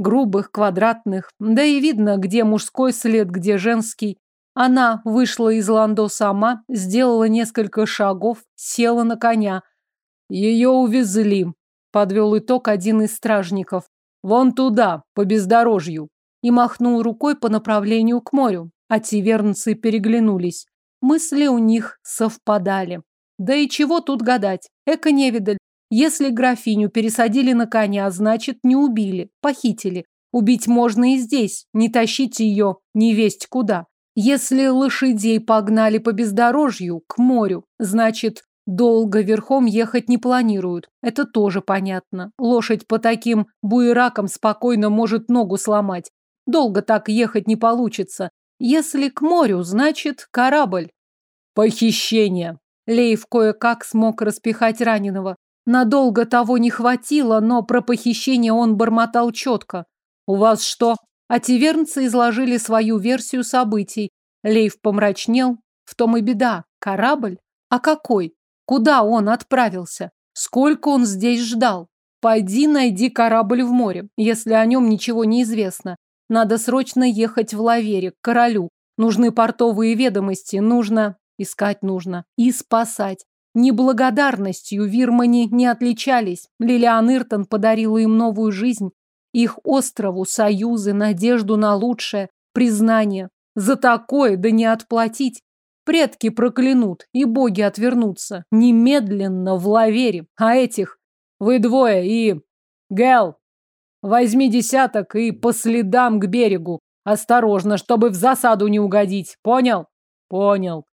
Speaker 1: Грубых, квадратных, да и видно, где мужской след, где женский. Она вышла из ландо сама, сделала несколько шагов, села на коня. Ее увезли, подвел итог один из стражников. Вон туда, по бездорожью. И махнул рукой по направлению к морю. А тивернцы переглянулись. Мысли у них совпадали. Да и чего тут гадать? Эко-невидаль. Если графиню пересадили на коня, значит, не убили, похитили. Убить можно и здесь, не тащить ее не весть куда. Если лошадей погнали по бездорожью, к морю, значит, долго верхом ехать не планируют. Это тоже понятно. Лошадь по таким буеракам спокойно может ногу сломать. Долго так ехать не получится. Если к морю, значит корабль. Похищение. Лейв кое-как смог распихать раненого. Надолго того не хватило, но про похищение он бормотал четко. «У вас что?» А тивернцы изложили свою версию событий. Лейв помрачнел. В том и беда. Корабль? А какой? Куда он отправился? Сколько он здесь ждал? Пойди найди корабль в море, если о нем ничего не известно. Надо срочно ехать в Лавере, к королю. Нужны портовые ведомости, нужно... Искать нужно. И спасать. Неблагодарностью Вирмани не отличались. Лилиан Иртон подарила им новую жизнь. Их острову союзы, надежду на лучшее, признание. За такое да не отплатить. Предки проклянут, и боги отвернутся. Немедленно в лавере. А этих вы двое и... Гэл, Возьми десяток и по следам к берегу. Осторожно, чтобы в засаду не угодить. Понял? Понял.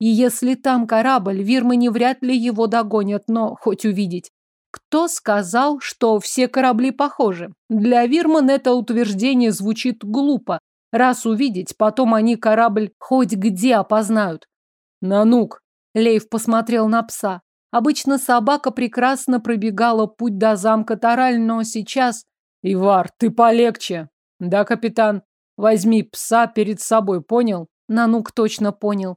Speaker 1: И если там корабль, вирмани вряд ли его догонят, но хоть увидеть. Кто сказал, что все корабли похожи? Для Вирман это утверждение звучит глупо. Раз увидеть, потом они корабль хоть где опознают. Нанук. Лейв посмотрел на пса. Обычно собака прекрасно пробегала путь до замка Тараль, но сейчас Ивар, ты полегче. Да, капитан. Возьми пса перед собой, понял? Нанук точно понял.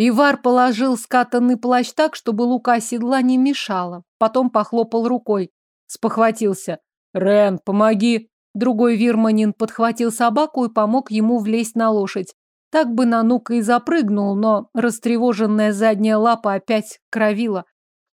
Speaker 1: Ивар положил скатанный плащ так, чтобы лука седла не мешала. Потом похлопал рукой. Спохватился. Рен, помоги. Другой вирманин подхватил собаку и помог ему влезть на лошадь. Так бы Нанук и запрыгнул, но растревоженная задняя лапа опять кровила.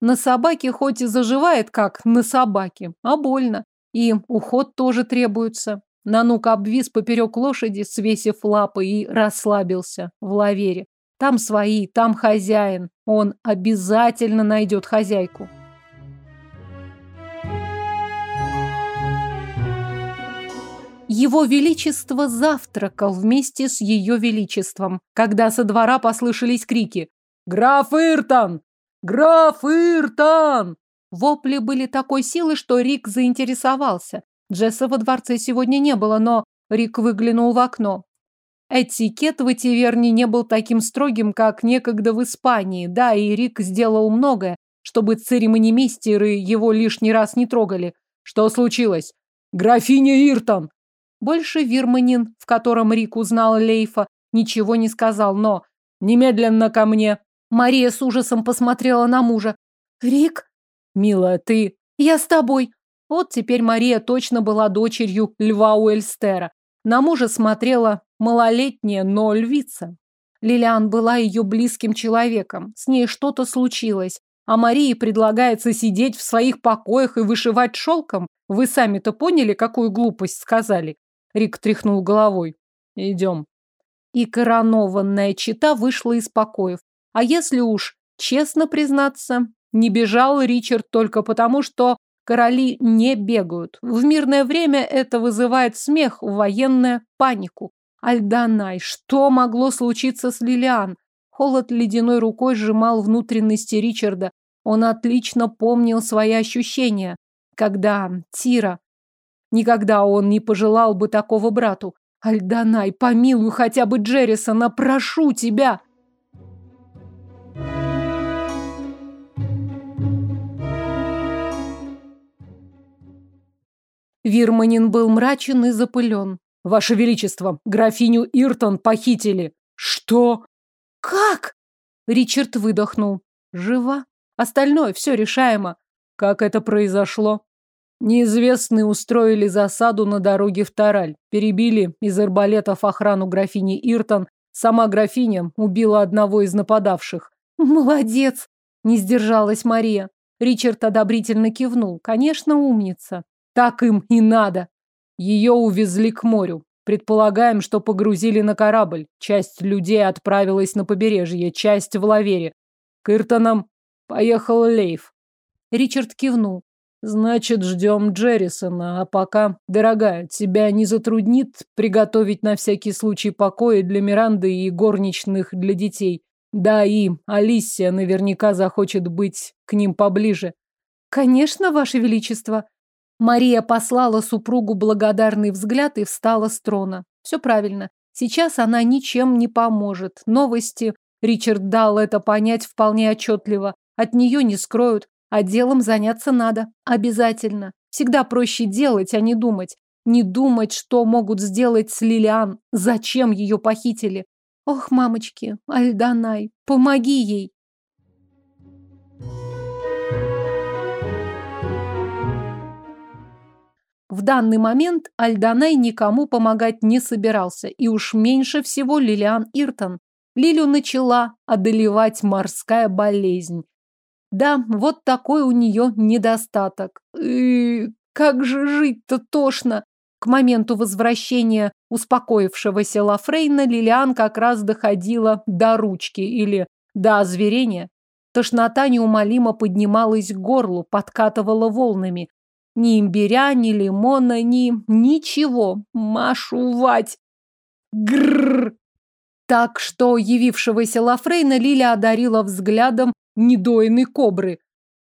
Speaker 1: На собаке хоть и заживает, как на собаке, а больно. И уход тоже требуется. Нанук обвис поперек лошади, свесив лапы, и расслабился в лавере. Там свои, там хозяин. Он обязательно найдет хозяйку. Его Величество завтракал вместе с Ее Величеством, когда со двора послышались крики «Граф Иртон! Граф Иртон!» Вопли были такой силы, что Рик заинтересовался. Джесса во дворце сегодня не было, но Рик выглянул в окно. Этикет в Этиверне не был таким строгим, как некогда в Испании. Да, и Рик сделал многое, чтобы церемонимейстеры его лишний раз не трогали. Что случилось? Графиня Иртон! Больше Вирманин, в котором Рик узнал Лейфа, ничего не сказал, но... Немедленно ко мне. Мария с ужасом посмотрела на мужа. Рик? Милая, ты... Я с тобой. Вот теперь Мария точно была дочерью льва Уэльстера. На мужа смотрела малолетняя, но львица. Лилиан была ее близким человеком. С ней что-то случилось. А Марии предлагается сидеть в своих покоях и вышивать шелком. Вы сами-то поняли, какую глупость сказали? Рик тряхнул головой. Идем. И коронованная чита вышла из покоев. А если уж честно признаться, не бежал Ричард только потому, что короли не бегают. В мирное время это вызывает смех, в военное – панику. Альданай, что могло случиться с Лилиан? Холод ледяной рукой сжимал внутренности Ричарда. Он отлично помнил свои ощущения, когда Тира... Никогда он не пожелал бы такого брату. Альданай, помилуй хотя бы Джеррисона, прошу тебя!» Вирманин был мрачен и запылен. «Ваше Величество, графиню Иртон похитили!» «Что?» «Как?» Ричард выдохнул. «Жива. Остальное все решаемо». «Как это произошло?» Неизвестные устроили засаду на дороге в Тараль. Перебили из арбалетов охрану графини Иртон. Сама графиня убила одного из нападавших. «Молодец!» – не сдержалась Мария. Ричард одобрительно кивнул. «Конечно, умница. Так им и надо. Ее увезли к морю. Предполагаем, что погрузили на корабль. Часть людей отправилась на побережье, часть в лавере. К Иртонам поехал Лейв. Ричард кивнул. Значит, ждем Джеррисона, а пока, дорогая, тебя не затруднит приготовить на всякий случай покои для Миранды и горничных для детей. Да, и Алисия наверняка захочет быть к ним поближе. Конечно, Ваше Величество. Мария послала супругу благодарный взгляд и встала с трона. Все правильно. Сейчас она ничем не поможет. Новости, Ричард дал это понять вполне отчетливо, от нее не скроют, а делом заняться надо. Обязательно. Всегда проще делать, а не думать. Не думать, что могут сделать с Лилиан, зачем ее похитили. Ох, мамочки, Альданай, помоги ей. В данный момент Альданай никому помогать не собирался, и уж меньше всего Лилиан Иртон. Лилю начала одолевать морская болезнь. Да, вот такой у нее недостаток. И как же жить-то тошно. К моменту возвращения успокоившегося Лафрейна Лилиан как раз доходила до ручки или до озверения. Тошнота неумолимо поднималась к горлу, подкатывала волнами. Ни имбиря, ни лимона, ни... ничего. Машу вать. Грррр. Так что явившегося Лафрейна Лиля одарила взглядом недоенной кобры.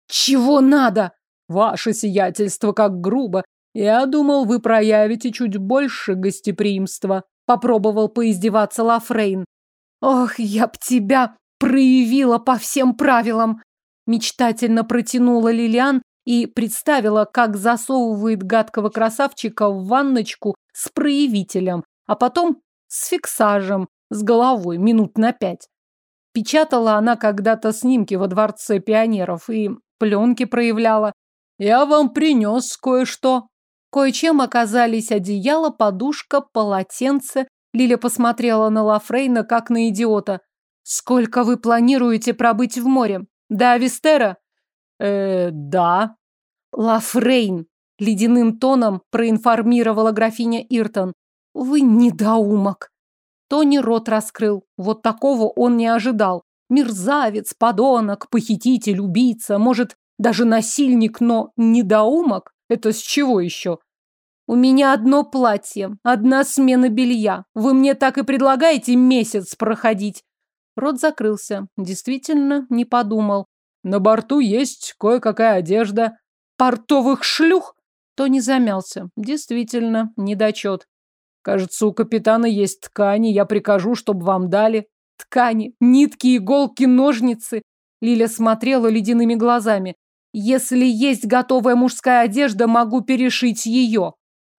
Speaker 1: Чего надо? Ваше сиятельство, как грубо. Я думал, вы проявите чуть больше гостеприимства. Попробовал поиздеваться Лафрейн. Ох, я б тебя проявила по всем правилам. Мечтательно протянула Лилиан, и представила, как засовывает гадкого красавчика в ванночку с проявителем, а потом с фиксажем, с головой, минут на пять. Печатала она когда-то снимки во дворце пионеров и пленки проявляла. «Я вам принес кое-что». Кое-чем оказались одеяло, подушка, полотенце. Лиля посмотрела на Лафрейна, как на идиота. «Сколько вы планируете пробыть в море? До Авистера?» «Э, да». «Лафрейн», — ледяным тоном проинформировала графиня Иртон. «Вы недоумок». Тони рот раскрыл. Вот такого он не ожидал. Мерзавец, подонок, похититель, убийца, может, даже насильник, но недоумок? Это с чего еще? У меня одно платье, одна смена белья. Вы мне так и предлагаете месяц проходить? Рот закрылся. Действительно, не подумал. На борту есть кое-какая одежда. Портовых шлюх? Тони замялся. Действительно, недочет. Кажется, у капитана есть ткани. Я прикажу, чтобы вам дали. Ткани, нитки, иголки, ножницы. Лиля смотрела ледяными глазами. Если есть готовая мужская одежда, могу перешить ее.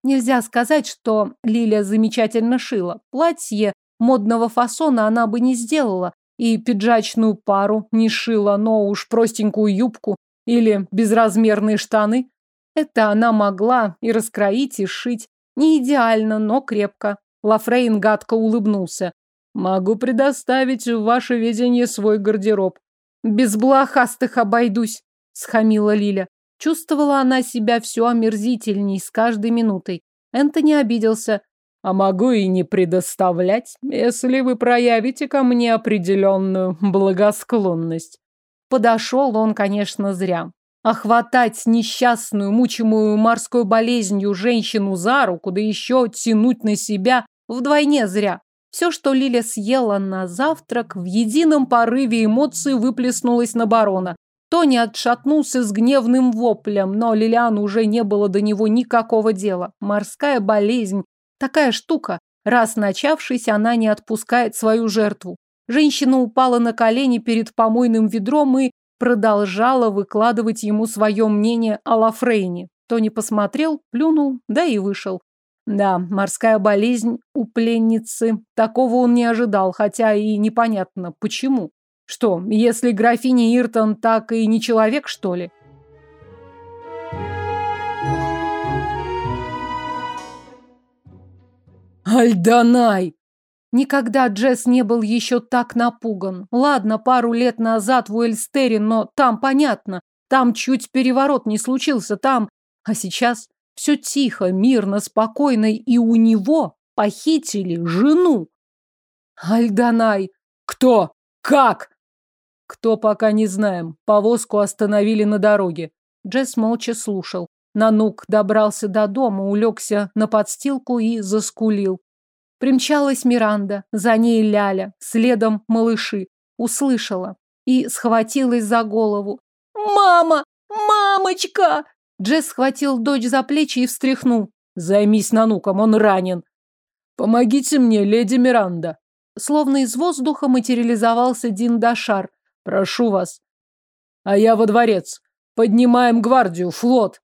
Speaker 1: Нельзя сказать, что Лиля замечательно шила. Платье модного фасона она бы не сделала, и пиджачную пару не шила, но уж простенькую юбку или безразмерные штаны. Это она могла и раскроить, и сшить. Не идеально, но крепко. Лафрейн гадко улыбнулся. Могу предоставить в ваше ведение свой гардероб. Без блохастых обойдусь, схамила Лиля. Чувствовала она себя все омерзительней с каждой минутой. Энтони обиделся.
Speaker 2: А могу и не предоставлять, если вы проявите ко мне определенную благосклонность.
Speaker 1: Подошел он, конечно, зря. Охватать несчастную, мучимую морской болезнью женщину за руку, да еще тянуть на себя вдвойне зря. Все, что Лиля съела на завтрак, в едином порыве эмоций выплеснулось на барона. Тони отшатнулся с гневным воплем, но Лилиану уже не было до него никакого дела. Морская болезнь – такая штука. Раз начавшись, она не отпускает свою жертву. Женщина упала на колени перед помойным ведром и продолжала выкладывать ему свое мнение о Лафрейне. Тони посмотрел, плюнул, да и вышел. Да, морская болезнь у пленницы. Такого он не ожидал, хотя и непонятно, почему. Что, если графиня Иртон так и не человек, что ли?
Speaker 2: Альданай!
Speaker 1: Никогда Джесс не был еще так напуган. Ладно, пару лет назад в Уэльстере, но там понятно. Там чуть переворот не случился, там... А сейчас все тихо, мирно, спокойно, и у него похитили жену.
Speaker 2: Альданай! Кто? Как? Кто пока не знаем. Повозку остановили на дороге.
Speaker 1: Джесс молча слушал. Нанук добрался до дома, улегся на подстилку и заскулил. Примчалась Миранда, за ней Ляля, следом малыши. Услышала и схватилась за голову. «Мама! Мамочка!» Джесс схватил дочь за плечи и встряхнул.
Speaker 2: «Займись Нануком, он ранен!» «Помогите мне, леди Миранда!»
Speaker 1: Словно из воздуха материализовался Дин Дашар.
Speaker 2: «Прошу вас!» «А я во дворец! Поднимаем гвардию, флот!»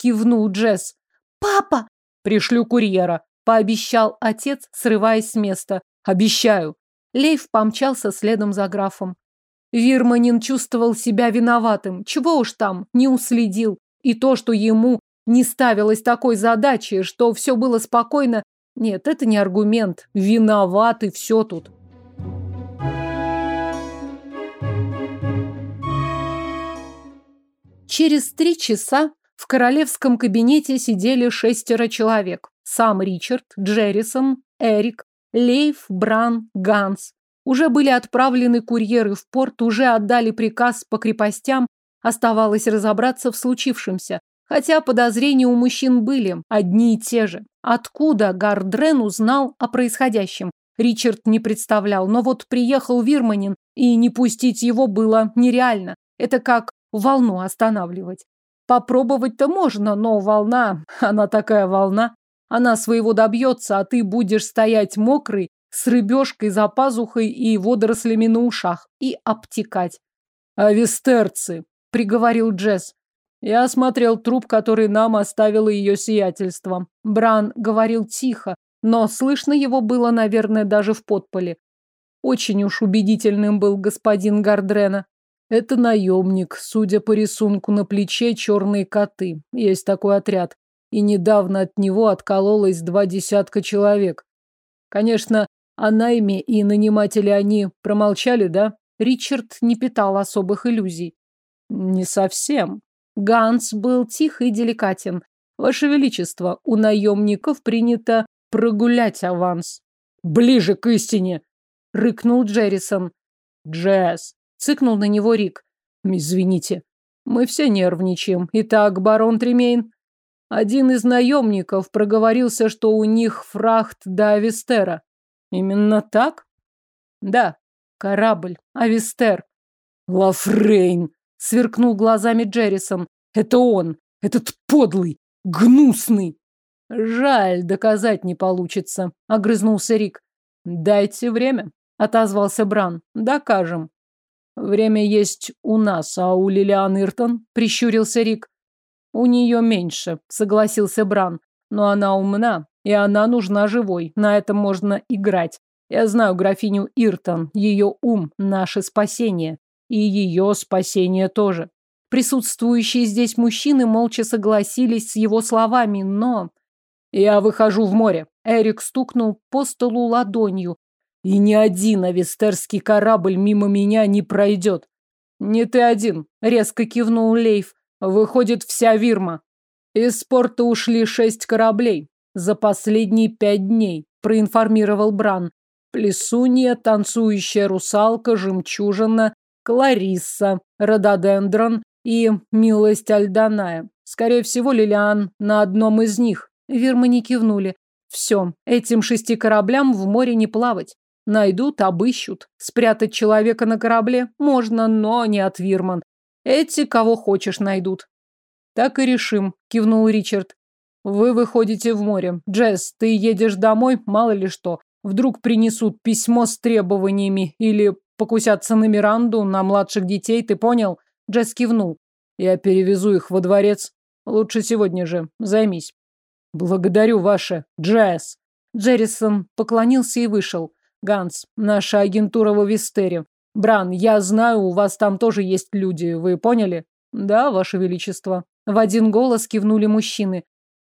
Speaker 1: Кивнул Джесс. «Папа!»
Speaker 2: «Пришлю курьера!»
Speaker 1: Пообещал отец, срываясь с места.
Speaker 2: «Обещаю!»
Speaker 1: Лейв помчался следом за графом. Вирманин чувствовал себя виноватым. Чего уж там, не уследил. И то, что ему не ставилось такой задачи, что все было спокойно, нет, это не аргумент. Виноват и все тут. Через три часа в королевском кабинете сидели шестеро человек. Сам Ричард, Джеррисон, Эрик, Лейф, Бран, Ганс. Уже были отправлены курьеры в порт, уже отдали приказ по крепостям, оставалось разобраться в случившемся. Хотя подозрения у мужчин были одни и те же. Откуда Гардрен узнал о происходящем? Ричард не представлял, но вот приехал Вирманин, и не пустить его было нереально. Это как волну останавливать. Попробовать-то можно, но волна, она такая волна. Она своего добьется, а ты будешь стоять мокрый, с рыбешкой за пазухой и водорослями на ушах, и обтекать.
Speaker 2: «Авистерцы», — приговорил Джесс. «Я осмотрел труп, который нам оставило ее сиятельство».
Speaker 1: Бран говорил тихо, но слышно его было, наверное, даже в подполе. Очень уж убедительным был господин Гардрена.
Speaker 2: Это наемник, судя по рисунку на плече, черные коты. Есть такой отряд и недавно от него откололось два десятка человек. Конечно, о найме и нанимателе они промолчали, да?
Speaker 1: Ричард не питал особых иллюзий.
Speaker 2: Не совсем.
Speaker 1: Ганс был тих и деликатен.
Speaker 2: Ваше Величество, у наемников принято прогулять аванс. Ближе к истине! Рыкнул Джеррисон. Джесс! Цыкнул на него Рик. Извините, мы все нервничаем. Итак, барон Тремейн, один из наемников проговорился, что у них фрахт до Авестера.
Speaker 1: Именно так?
Speaker 2: Да, корабль, Авестер.
Speaker 1: Лафрейн, сверкнул глазами Джеррисон.
Speaker 2: Это он, этот подлый, гнусный.
Speaker 1: Жаль, доказать не получится, огрызнулся Рик.
Speaker 2: Дайте время, отозвался Бран. Докажем. Время есть у нас, а у Лилиан Иртон, прищурился Рик. У нее меньше, согласился Бран. Но она умна, и она нужна живой. На этом можно играть. Я знаю графиню Иртон. Ее ум – наше спасение. И ее спасение тоже.
Speaker 1: Присутствующие здесь мужчины молча согласились с его словами, но...
Speaker 2: Я выхожу в море. Эрик стукнул по столу ладонью. И ни один авестерский корабль мимо меня не пройдет. Не ты один, резко кивнул Лейф. Выходит, вся Вирма. Из порта ушли шесть кораблей. за последние пять дней, проинформировал Бран. Плесунья, танцующая русалка, жемчужина, Кларисса, рододендрон и милость Альданая. Скорее всего, Лилиан на одном из них. Вирмани кивнули. Все, этим шести кораблям в море не плавать. Найдут, обыщут. Спрятать человека на корабле можно, но не от Вирман. Эти кого хочешь найдут. Так и решим, кивнул Ричард. Вы выходите в море. Джесс, ты едешь домой, мало ли что. Вдруг принесут письмо с требованиями или покусятся на Миранду, на младших детей, ты понял? Джесс кивнул. Я перевезу их во дворец. Лучше сегодня же. Займись. Благодарю, ваше. Джесс. Джеррисон поклонился и вышел. Ганс, наша агентура в Авистере. Бран, я знаю, у вас там тоже есть люди, вы поняли? Да, ваше величество. В один голос кивнули мужчины.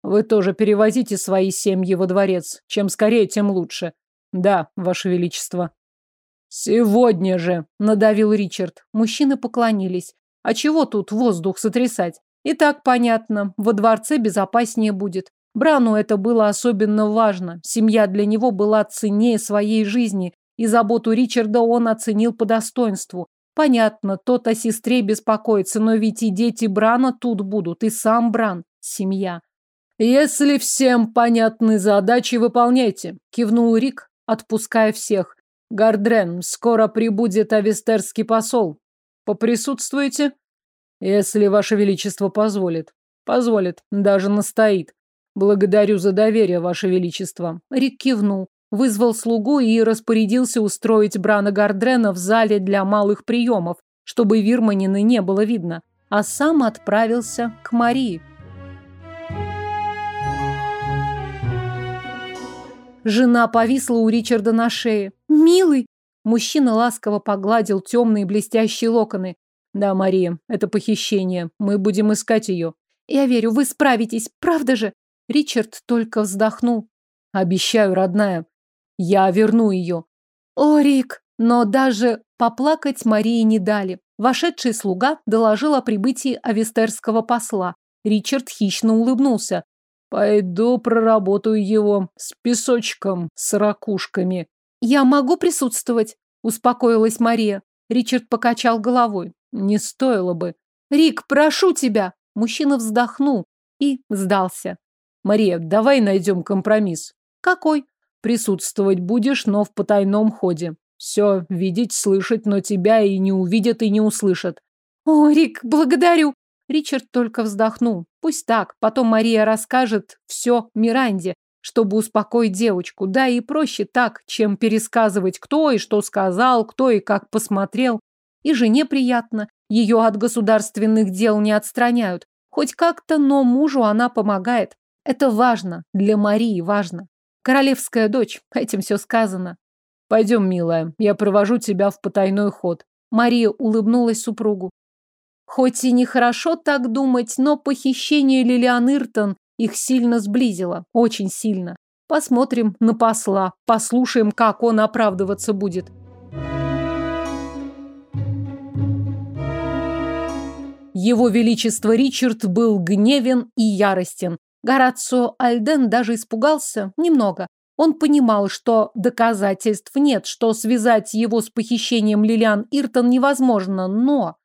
Speaker 2: Вы тоже перевозите свои семьи во дворец. Чем скорее, тем лучше. Да, ваше величество. Сегодня же, надавил Ричард. Мужчины поклонились. А чего тут воздух сотрясать? И так понятно, во дворце безопаснее будет. Брану это было особенно важно. Семья для него была ценнее своей жизни, и заботу Ричарда он оценил по достоинству. Понятно, тот о сестре беспокоится, но ведь и дети Брана тут будут, и сам Бран, семья. «Если всем понятны задачи, выполняйте», – кивнул Рик, отпуская всех. «Гардрен, скоро прибудет авестерский посол. Поприсутствуете?» «Если ваше величество позволит». «Позволит, даже настоит. Благодарю за доверие, Ваше Величество. Рик кивнул, вызвал слугу и распорядился устроить Брана Гардрена в зале для малых приемов, чтобы Вирманины не было видно, а сам отправился к Марии. Жена повисла у Ричарда на шее. «Милый!» Мужчина ласково погладил темные блестящие локоны. «Да, Мария, это похищение. Мы будем искать ее». «Я верю, вы справитесь, правда же?» Ричард только вздохнул. Обещаю, родная, я верну ее. О, Рик! Но даже поплакать Марии не дали. Вошедший слуга доложил о прибытии авестерского посла. Ричард хищно улыбнулся. Пойду проработаю его с песочком, с ракушками. Я могу присутствовать? Успокоилась Мария. Ричард покачал головой. Не стоило бы. Рик, прошу тебя. Мужчина вздохнул и сдался. Мария, давай найдем компромисс. Какой? Присутствовать будешь, но в потайном ходе. Все, видеть, слышать, но тебя и не увидят, и не услышат. О, Рик, благодарю. Ричард только вздохнул. Пусть так, потом Мария расскажет все Миранде, чтобы успокоить девочку. Да и проще так, чем пересказывать, кто и что сказал, кто и как посмотрел. И жене приятно, ее от государственных дел не отстраняют. Хоть как-то, но мужу она помогает. Это важно, для Марии важно. Королевская дочь, этим все сказано. Пойдем, милая, я провожу тебя в потайной ход. Мария улыбнулась супругу. Хоть и нехорошо так думать, но похищение Лилиан Иртон их сильно сблизило, очень сильно. Посмотрим на посла, послушаем, как он оправдываться будет. Его Величество Ричард был гневен и яростен. Горацио Альден даже испугался немного. Он понимал, что доказательств нет, что связать его с похищением Лилиан Иртон невозможно, но...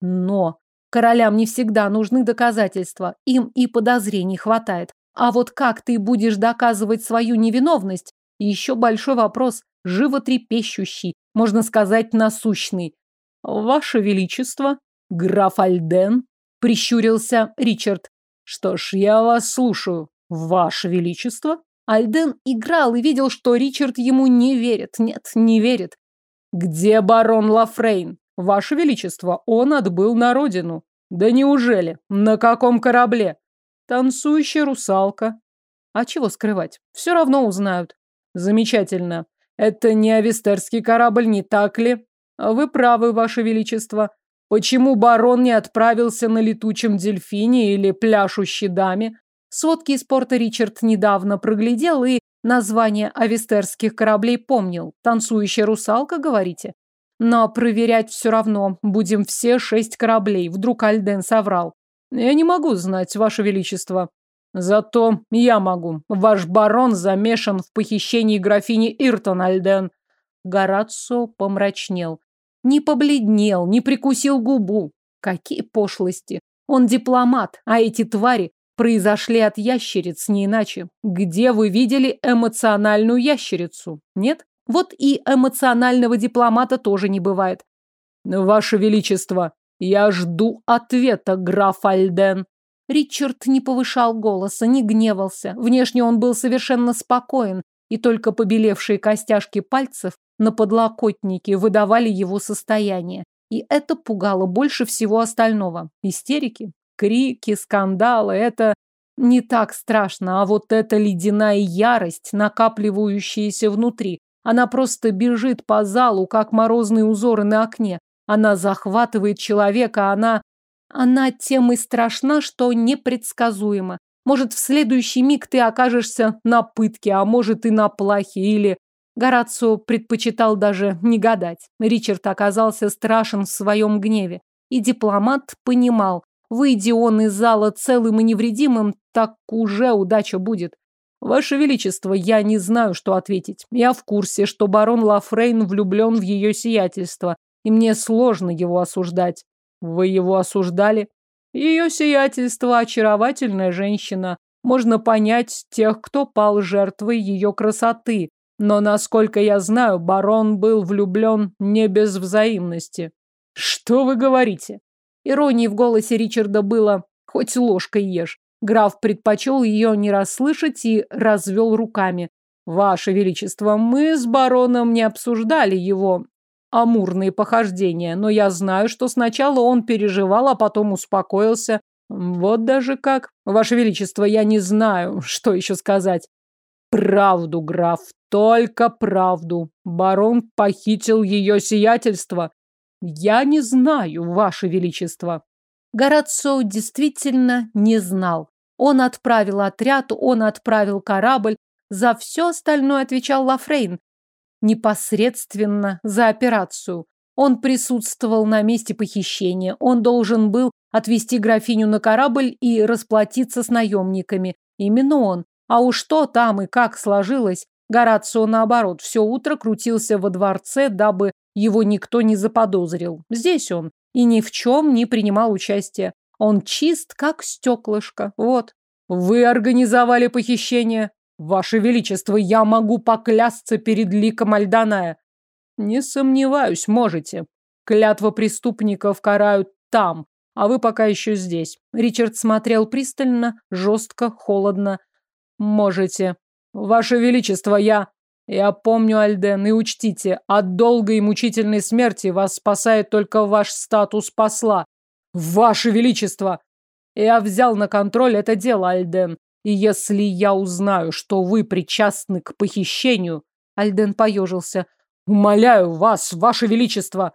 Speaker 2: Но... Королям не всегда нужны доказательства, им и подозрений хватает. А вот как ты будешь доказывать свою невиновность? Еще большой вопрос, животрепещущий, можно сказать, насущный. Ваше Величество, граф Альден, прищурился Ричард. Что ж, я вас слушаю, ваше величество. Альден играл и видел, что Ричард ему не верит. Нет, не верит. Где барон Лафрейн? Ваше величество, он отбыл на родину. Да неужели? На каком корабле? Танцующая русалка. А чего скрывать? Все равно узнают. Замечательно. Это не авестерский корабль, не так ли? Вы правы, ваше величество. Почему барон не отправился на летучем дельфине или пляшущей даме? Сводки из порта Ричард недавно проглядел и название авестерских кораблей помнил. Танцующая русалка, говорите? Но проверять все равно. Будем все шесть кораблей. Вдруг Альден соврал. Я не могу знать, ваше величество. Зато я могу. Ваш барон замешан в похищении графини Иртон Альден.
Speaker 1: Горацио помрачнел. Не побледнел, не прикусил губу. Какие пошлости. Он дипломат, а эти твари произошли от ящериц, не иначе. Где вы видели эмоциональную ящерицу? Нет? Вот и эмоционального дипломата тоже не бывает.
Speaker 2: Ваше Величество, я жду ответа, граф Альден.
Speaker 1: Ричард не повышал голоса, не гневался. Внешне он был совершенно спокоен, и только побелевшие костяшки пальцев на подлокотнике выдавали его состояние. И это пугало больше всего остального. Истерики, крики, скандалы – это не так страшно, а вот эта ледяная ярость, накапливающаяся внутри. Она просто бежит по залу, как морозные узоры на окне. Она захватывает человека, она она тем и страшна, что непредсказуема. Может, в следующий миг ты окажешься на пытке, а может и на плахе, или... Горацио предпочитал даже не гадать. Ричард оказался страшен в своем гневе. И дипломат понимал, выйди он из зала целым и невредимым, так уже удача будет. Ваше Величество, я не знаю, что ответить. Я в курсе, что барон Лафрейн влюблен в ее сиятельство, и мне сложно его осуждать. Вы его осуждали? Ее сиятельство – очаровательная женщина. Можно понять тех, кто пал жертвой ее красоты. Но, насколько я знаю, барон был влюблен не без взаимности. Что вы говорите? Иронии в голосе Ричарда было «хоть ложкой ешь». Граф предпочел ее не расслышать и развел руками. «Ваше Величество, мы с бароном не обсуждали его амурные похождения, но я знаю, что сначала он переживал, а потом успокоился. Вот даже как. Ваше Величество, я не знаю, что еще сказать. Правду, граф, только правду. Барон похитил ее сиятельство. Я не знаю, Ваше Величество. Горацио действительно не знал. Он отправил отряд, он отправил корабль. За все остальное отвечал Лафрейн непосредственно за операцию. Он присутствовал на месте похищения. Он должен был отвезти графиню на корабль и расплатиться с наемниками. Именно он. А уж что там и как сложилось, Горацио, наоборот, все утро крутился во дворце, дабы его никто не заподозрил. Здесь он. И ни в чем не принимал участия. Он чист, как стеклышко. Вот. Вы организовали похищение? Ваше Величество, я могу поклясться перед ликом Альданая. Не сомневаюсь, можете. Клятва преступников карают там, а вы пока еще здесь. Ричард смотрел пристально, жестко, холодно. Можете. Ваше Величество, я... Я помню, Альден, и учтите, от долгой и мучительной смерти вас спасает только ваш статус посла. Ваше Величество! Я взял на контроль это дело, Альден. И если я узнаю, что вы причастны к похищению, Альден поежился. Умоляю вас, ваше величество,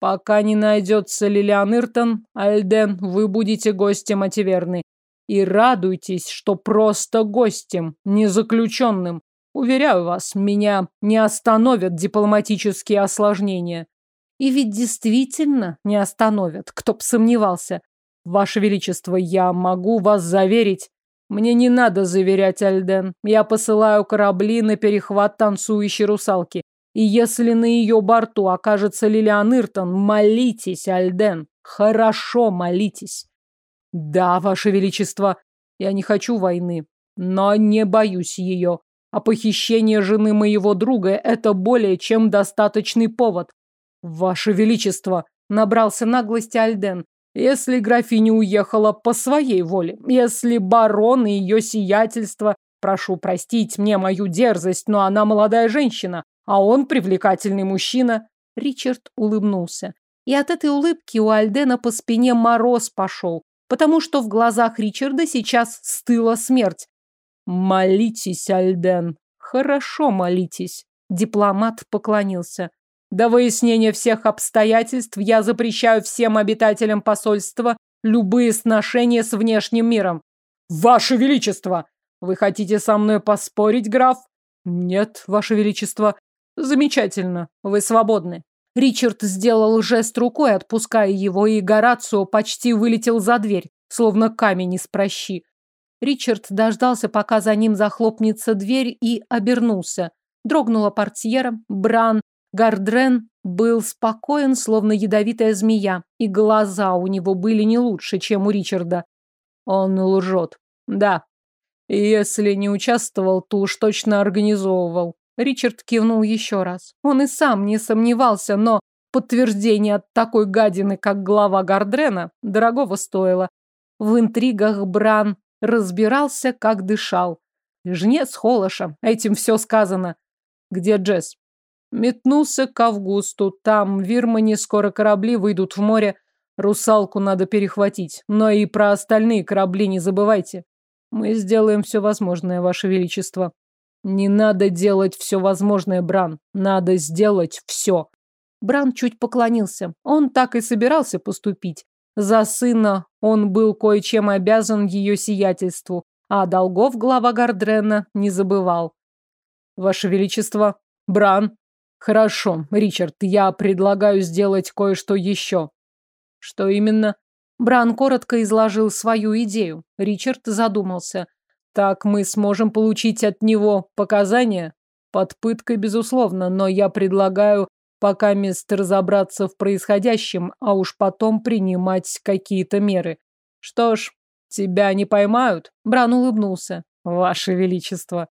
Speaker 1: пока не найдется Лилиан Иртон, Альден, вы будете гостем Ативерны. И радуйтесь, что просто гостем, не заключенным. Уверяю вас, меня не остановят дипломатические осложнения. И ведь действительно не остановят, кто б сомневался. Ваше Величество, я могу вас заверить, мне не надо заверять Альден. Я посылаю корабли на перехват танцующей русалки. И если на ее борту окажется Лилиан Иртон, молитесь, Альден. Хорошо молитесь. Да, Ваше Величество, я не хочу войны, но не боюсь ее. А похищение жены моего друга – это более чем достаточный повод. Ваше Величество, набрался наглости Альден. Если графиня уехала по своей воле, если барон и ее сиятельство, прошу простить мне мою дерзость, но она молодая женщина, а он привлекательный мужчина. Ричард улыбнулся. И от этой улыбки у Альдена по спине мороз пошел, потому что в глазах Ричарда сейчас стыла смерть. «Молитесь, Альден, хорошо молитесь», – дипломат поклонился. До выяснения всех обстоятельств я запрещаю всем обитателям посольства любые сношения с внешним миром. Ваше Величество! Вы хотите со мной поспорить, граф? Нет, Ваше Величество. Замечательно, вы свободны. Ричард сделал жест рукой, отпуская его, и Горацио почти вылетел за дверь, словно камень из прощи. Ричард дождался, пока за ним захлопнется дверь, и обернулся. Дрогнула портьера, Бран, Гардрен был спокоен, словно ядовитая змея, и глаза у него были не лучше, чем у Ричарда. Он лжет. Да. Если не участвовал, то уж точно организовывал. Ричард кивнул еще раз. Он и сам не сомневался, но подтверждение от такой гадины, как глава Гардрена, дорогого стоило. В интригах Бран разбирался, как дышал. Жнец Холоша, этим все сказано. Где Джесс? Метнулся к Августу. Там, в Вирмане, скоро корабли выйдут в море. Русалку надо перехватить. Но и про остальные корабли не забывайте. Мы сделаем все возможное, Ваше Величество. Не надо делать все возможное, Бран. Надо сделать все. Бран чуть поклонился. Он так и собирался поступить. За сына он был кое-чем обязан ее сиятельству, а долгов глава Гардрена не забывал. Ваше Величество, Бран. Хорошо, Ричард, я предлагаю сделать кое-что еще. Что именно? Бран коротко изложил свою идею. Ричард задумался. Так мы сможем получить от него показания? Под пыткой, безусловно, но я предлагаю пока мест разобраться в происходящем, а уж потом принимать какие-то меры. Что ж, тебя не поймают? Бран улыбнулся. Ваше Величество.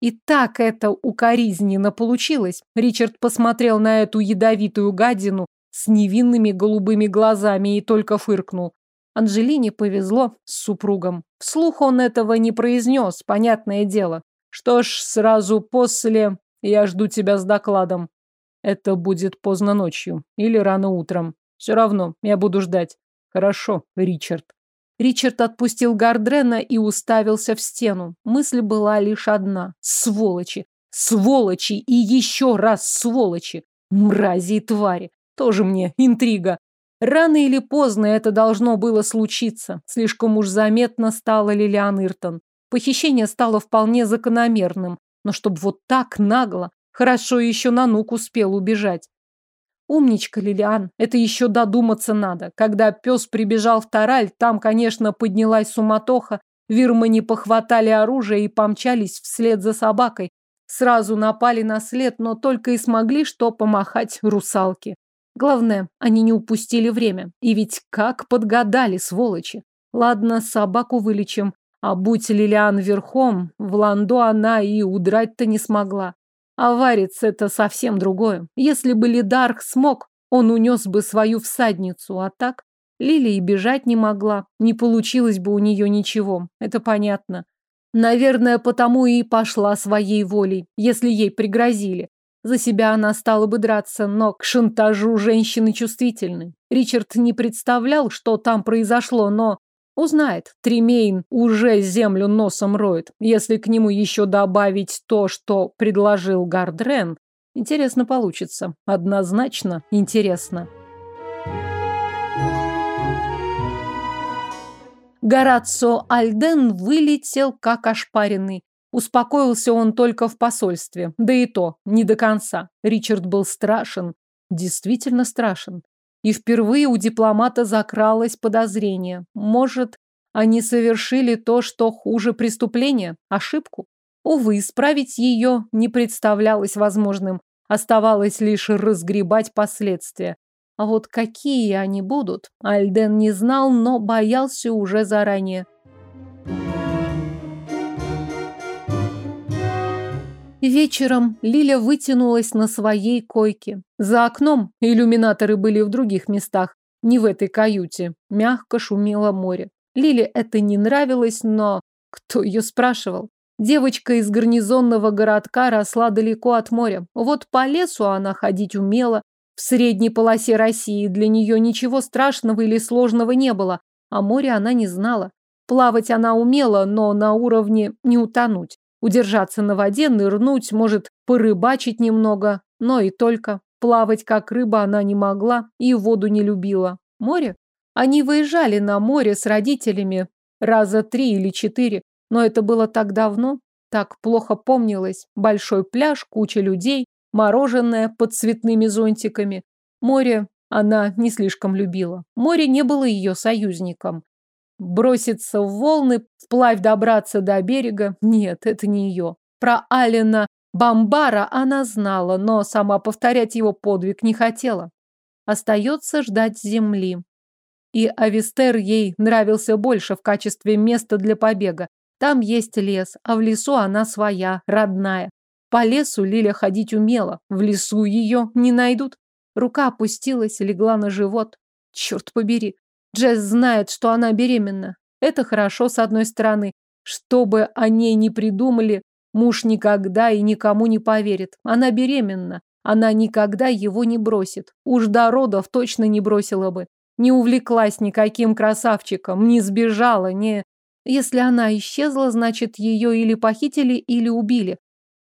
Speaker 1: И так это укоризненно получилось. Ричард посмотрел на эту ядовитую гадину с невинными голубыми глазами и только фыркнул. Анжелине повезло с супругом. Вслух он этого не произнес, понятное дело. Что ж, сразу после я жду тебя с докладом. Это будет поздно ночью или рано утром. Все равно, я буду ждать. Хорошо, Ричард. Ричард отпустил Гардрена и уставился в стену. Мысль была лишь одна. Сволочи! Сволочи! И еще раз сволочи! Мрази и твари! Тоже мне интрига. Рано или поздно это должно было случиться. Слишком уж заметно стала Лилиан Иртон. Похищение стало вполне закономерным. Но чтобы вот так нагло, хорошо еще Нанук успел убежать. Умничка, Лилиан, это еще додуматься надо. Когда пес прибежал в Тараль, там, конечно, поднялась суматоха, вирмани похватали оружие и помчались вслед за собакой. Сразу напали на след, но только и смогли что помахать русалке. Главное, они не упустили время. И ведь как подгадали, сволочи. Ладно, собаку вылечим. А будь Лилиан верхом, в Ландо она и удрать-то не смогла. А варец это совсем другое. Если бы Лидарх смог, он унес бы свою всадницу, а так Лилия и бежать не могла. Не получилось бы у нее ничего, это понятно. Наверное, потому и пошла своей волей, если ей пригрозили. За себя она стала бы драться, но к шантажу женщины чувствительны. Ричард не представлял, что там произошло, но Узнает, Тремейн уже землю носом роет. Если к нему еще добавить то, что предложил Гардрен, интересно получится. Однозначно интересно. Горацио Альден вылетел как ошпаренный. Успокоился он только в посольстве, да и то не до конца. Ричард был страшен, действительно страшен. И впервые у дипломата закралось подозрение. Может, они совершили то, что хуже преступления, ошибку? Увы, исправить ее не представлялось возможным. Оставалось лишь разгребать последствия. А вот какие они будут, Альден не знал, но боялся уже заранее. Вечером Лиля вытянулась на своей койке. За окном иллюминаторы были в других местах, не в этой каюте. Мягко шумело море. Лиле это не нравилось, но кто ее спрашивал? Девочка из гарнизонного городка росла далеко от моря. Вот по лесу она ходить умела. В средней полосе России для нее ничего страшного или сложного не было, а море она не знала. Плавать она умела, но на уровне не утонуть. Удержаться на воде, нырнуть, может, порыбачить немного, но и только. Плавать как рыба она не могла и воду не любила. Море? Они выезжали на море с родителями раза три или четыре, но это было так давно, так плохо помнилось. Большой пляж, куча людей, мороженое под цветными зонтиками. Море она не слишком любила. Море не было ее союзником. Броситься в волны, вплавь добраться до берега. Нет, это не ее. Про Алина Бамбара она знала, но сама повторять его подвиг не хотела. Остается ждать земли. И Авестер ей нравился больше в качестве места для побега. Там есть лес, а в лесу она своя, родная. По лесу Лиля ходить умела, в лесу ее не найдут. Рука опустилась, легла на живот. Черт побери, Джесс знает, что она беременна. Это хорошо, с одной стороны. Что бы о ней ни придумали, муж никогда и никому не поверит. Она беременна. Она никогда его не бросит. Уж до родов точно не бросила бы. Не увлеклась никаким красавчиком, не сбежала, не... Если она исчезла, значит, ее или похитили, или убили.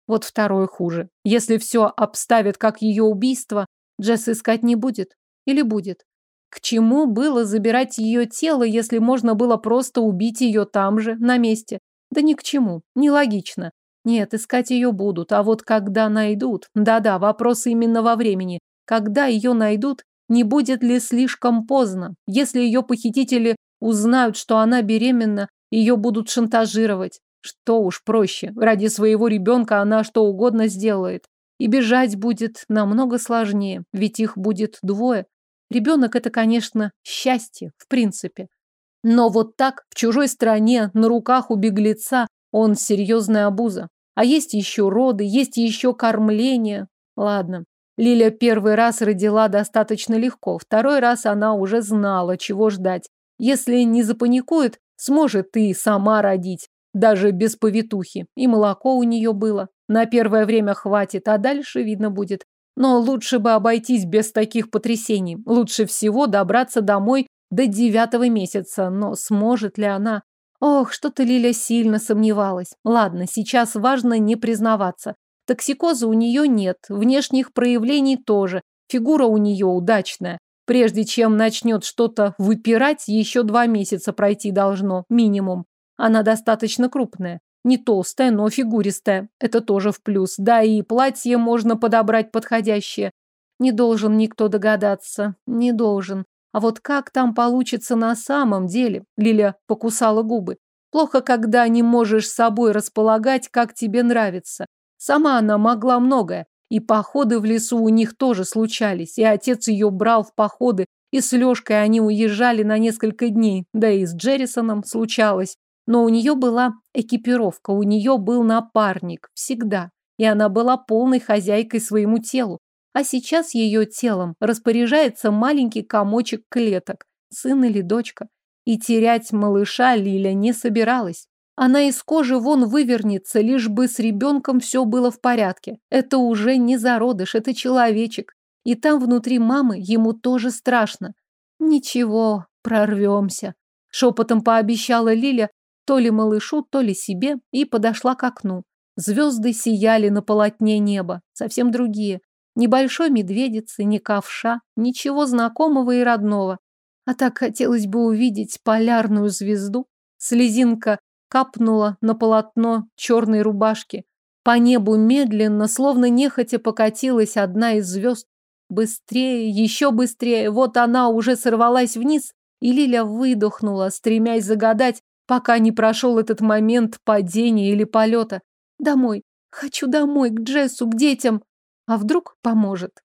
Speaker 1: Вот второе хуже. Если все обставят как ее убийство, Джесс искать не будет. Или будет. К чему было забирать ее тело, если можно было просто убить ее там же, на месте? Да ни к чему. Нелогично. Нет, искать ее будут. А вот когда найдут... Да-да, вопрос именно во времени. Когда ее найдут, не будет ли слишком поздно? Если ее похитители узнают, что она беременна, ее будут шантажировать. Что уж проще. Ради своего ребенка она что угодно сделает. И бежать будет намного сложнее, ведь их будет двое. Ребенок это, конечно, счастье, в принципе. Но вот так, в чужой стране, на руках у беглеца, он серьезная обуза. А есть еще роды, есть еще кормление. Ладно, Лиля первый раз родила достаточно легко, второй раз она уже знала, чего ждать. Если не запаникует, сможет и сама родить, даже без повитухи. И молоко у нее было. На первое время хватит, а дальше видно будет. Но лучше бы обойтись без таких потрясений. Лучше всего добраться домой до девятого месяца. Но сможет ли она? Ох, что-то Лиля сильно сомневалась. Ладно, сейчас важно не признаваться. Токсикоза у нее нет, внешних проявлений тоже. Фигура у нее удачная. Прежде чем начнет что-то выпирать, еще два месяца пройти должно, минимум. Она достаточно крупная. Не толстая, но фигуристая. Это тоже в плюс. Да и платье можно подобрать подходящее. Не должен никто догадаться. Не должен. А вот как там получится на самом деле? Лиля покусала губы. Плохо, когда не можешь собой располагать, как тебе нравится. Сама она могла многое. И походы в лесу у них тоже случались. И отец ее брал в походы. И с Лешкой они уезжали на несколько дней. Да и с Джеррисоном случалось. Но у нее была экипировка, у нее был напарник, всегда. И она была полной хозяйкой своему телу. А сейчас ее телом распоряжается маленький комочек клеток, сын или дочка. И терять малыша Лиля не собиралась. Она из кожи вон вывернется, лишь бы с ребенком все было в порядке. Это уже не зародыш, это человечек. И там внутри мамы ему тоже страшно. Ничего, прорвемся. Шепотом пообещала Лиля, то ли малышу, то ли себе, и подошла к окну. Звезды сияли на полотне неба, совсем другие. Небольшой медведицы, ни ковша, ничего знакомого и родного. А так хотелось бы увидеть полярную звезду. Слезинка капнула на полотно черной рубашки. По небу медленно, словно нехотя покатилась одна из звезд. Быстрее, еще быстрее. Вот она уже сорвалась вниз, и Лиля выдохнула, стремясь загадать, пока не прошел этот момент падения или полета. Домой. Хочу домой, к Джессу, к детям. А вдруг поможет?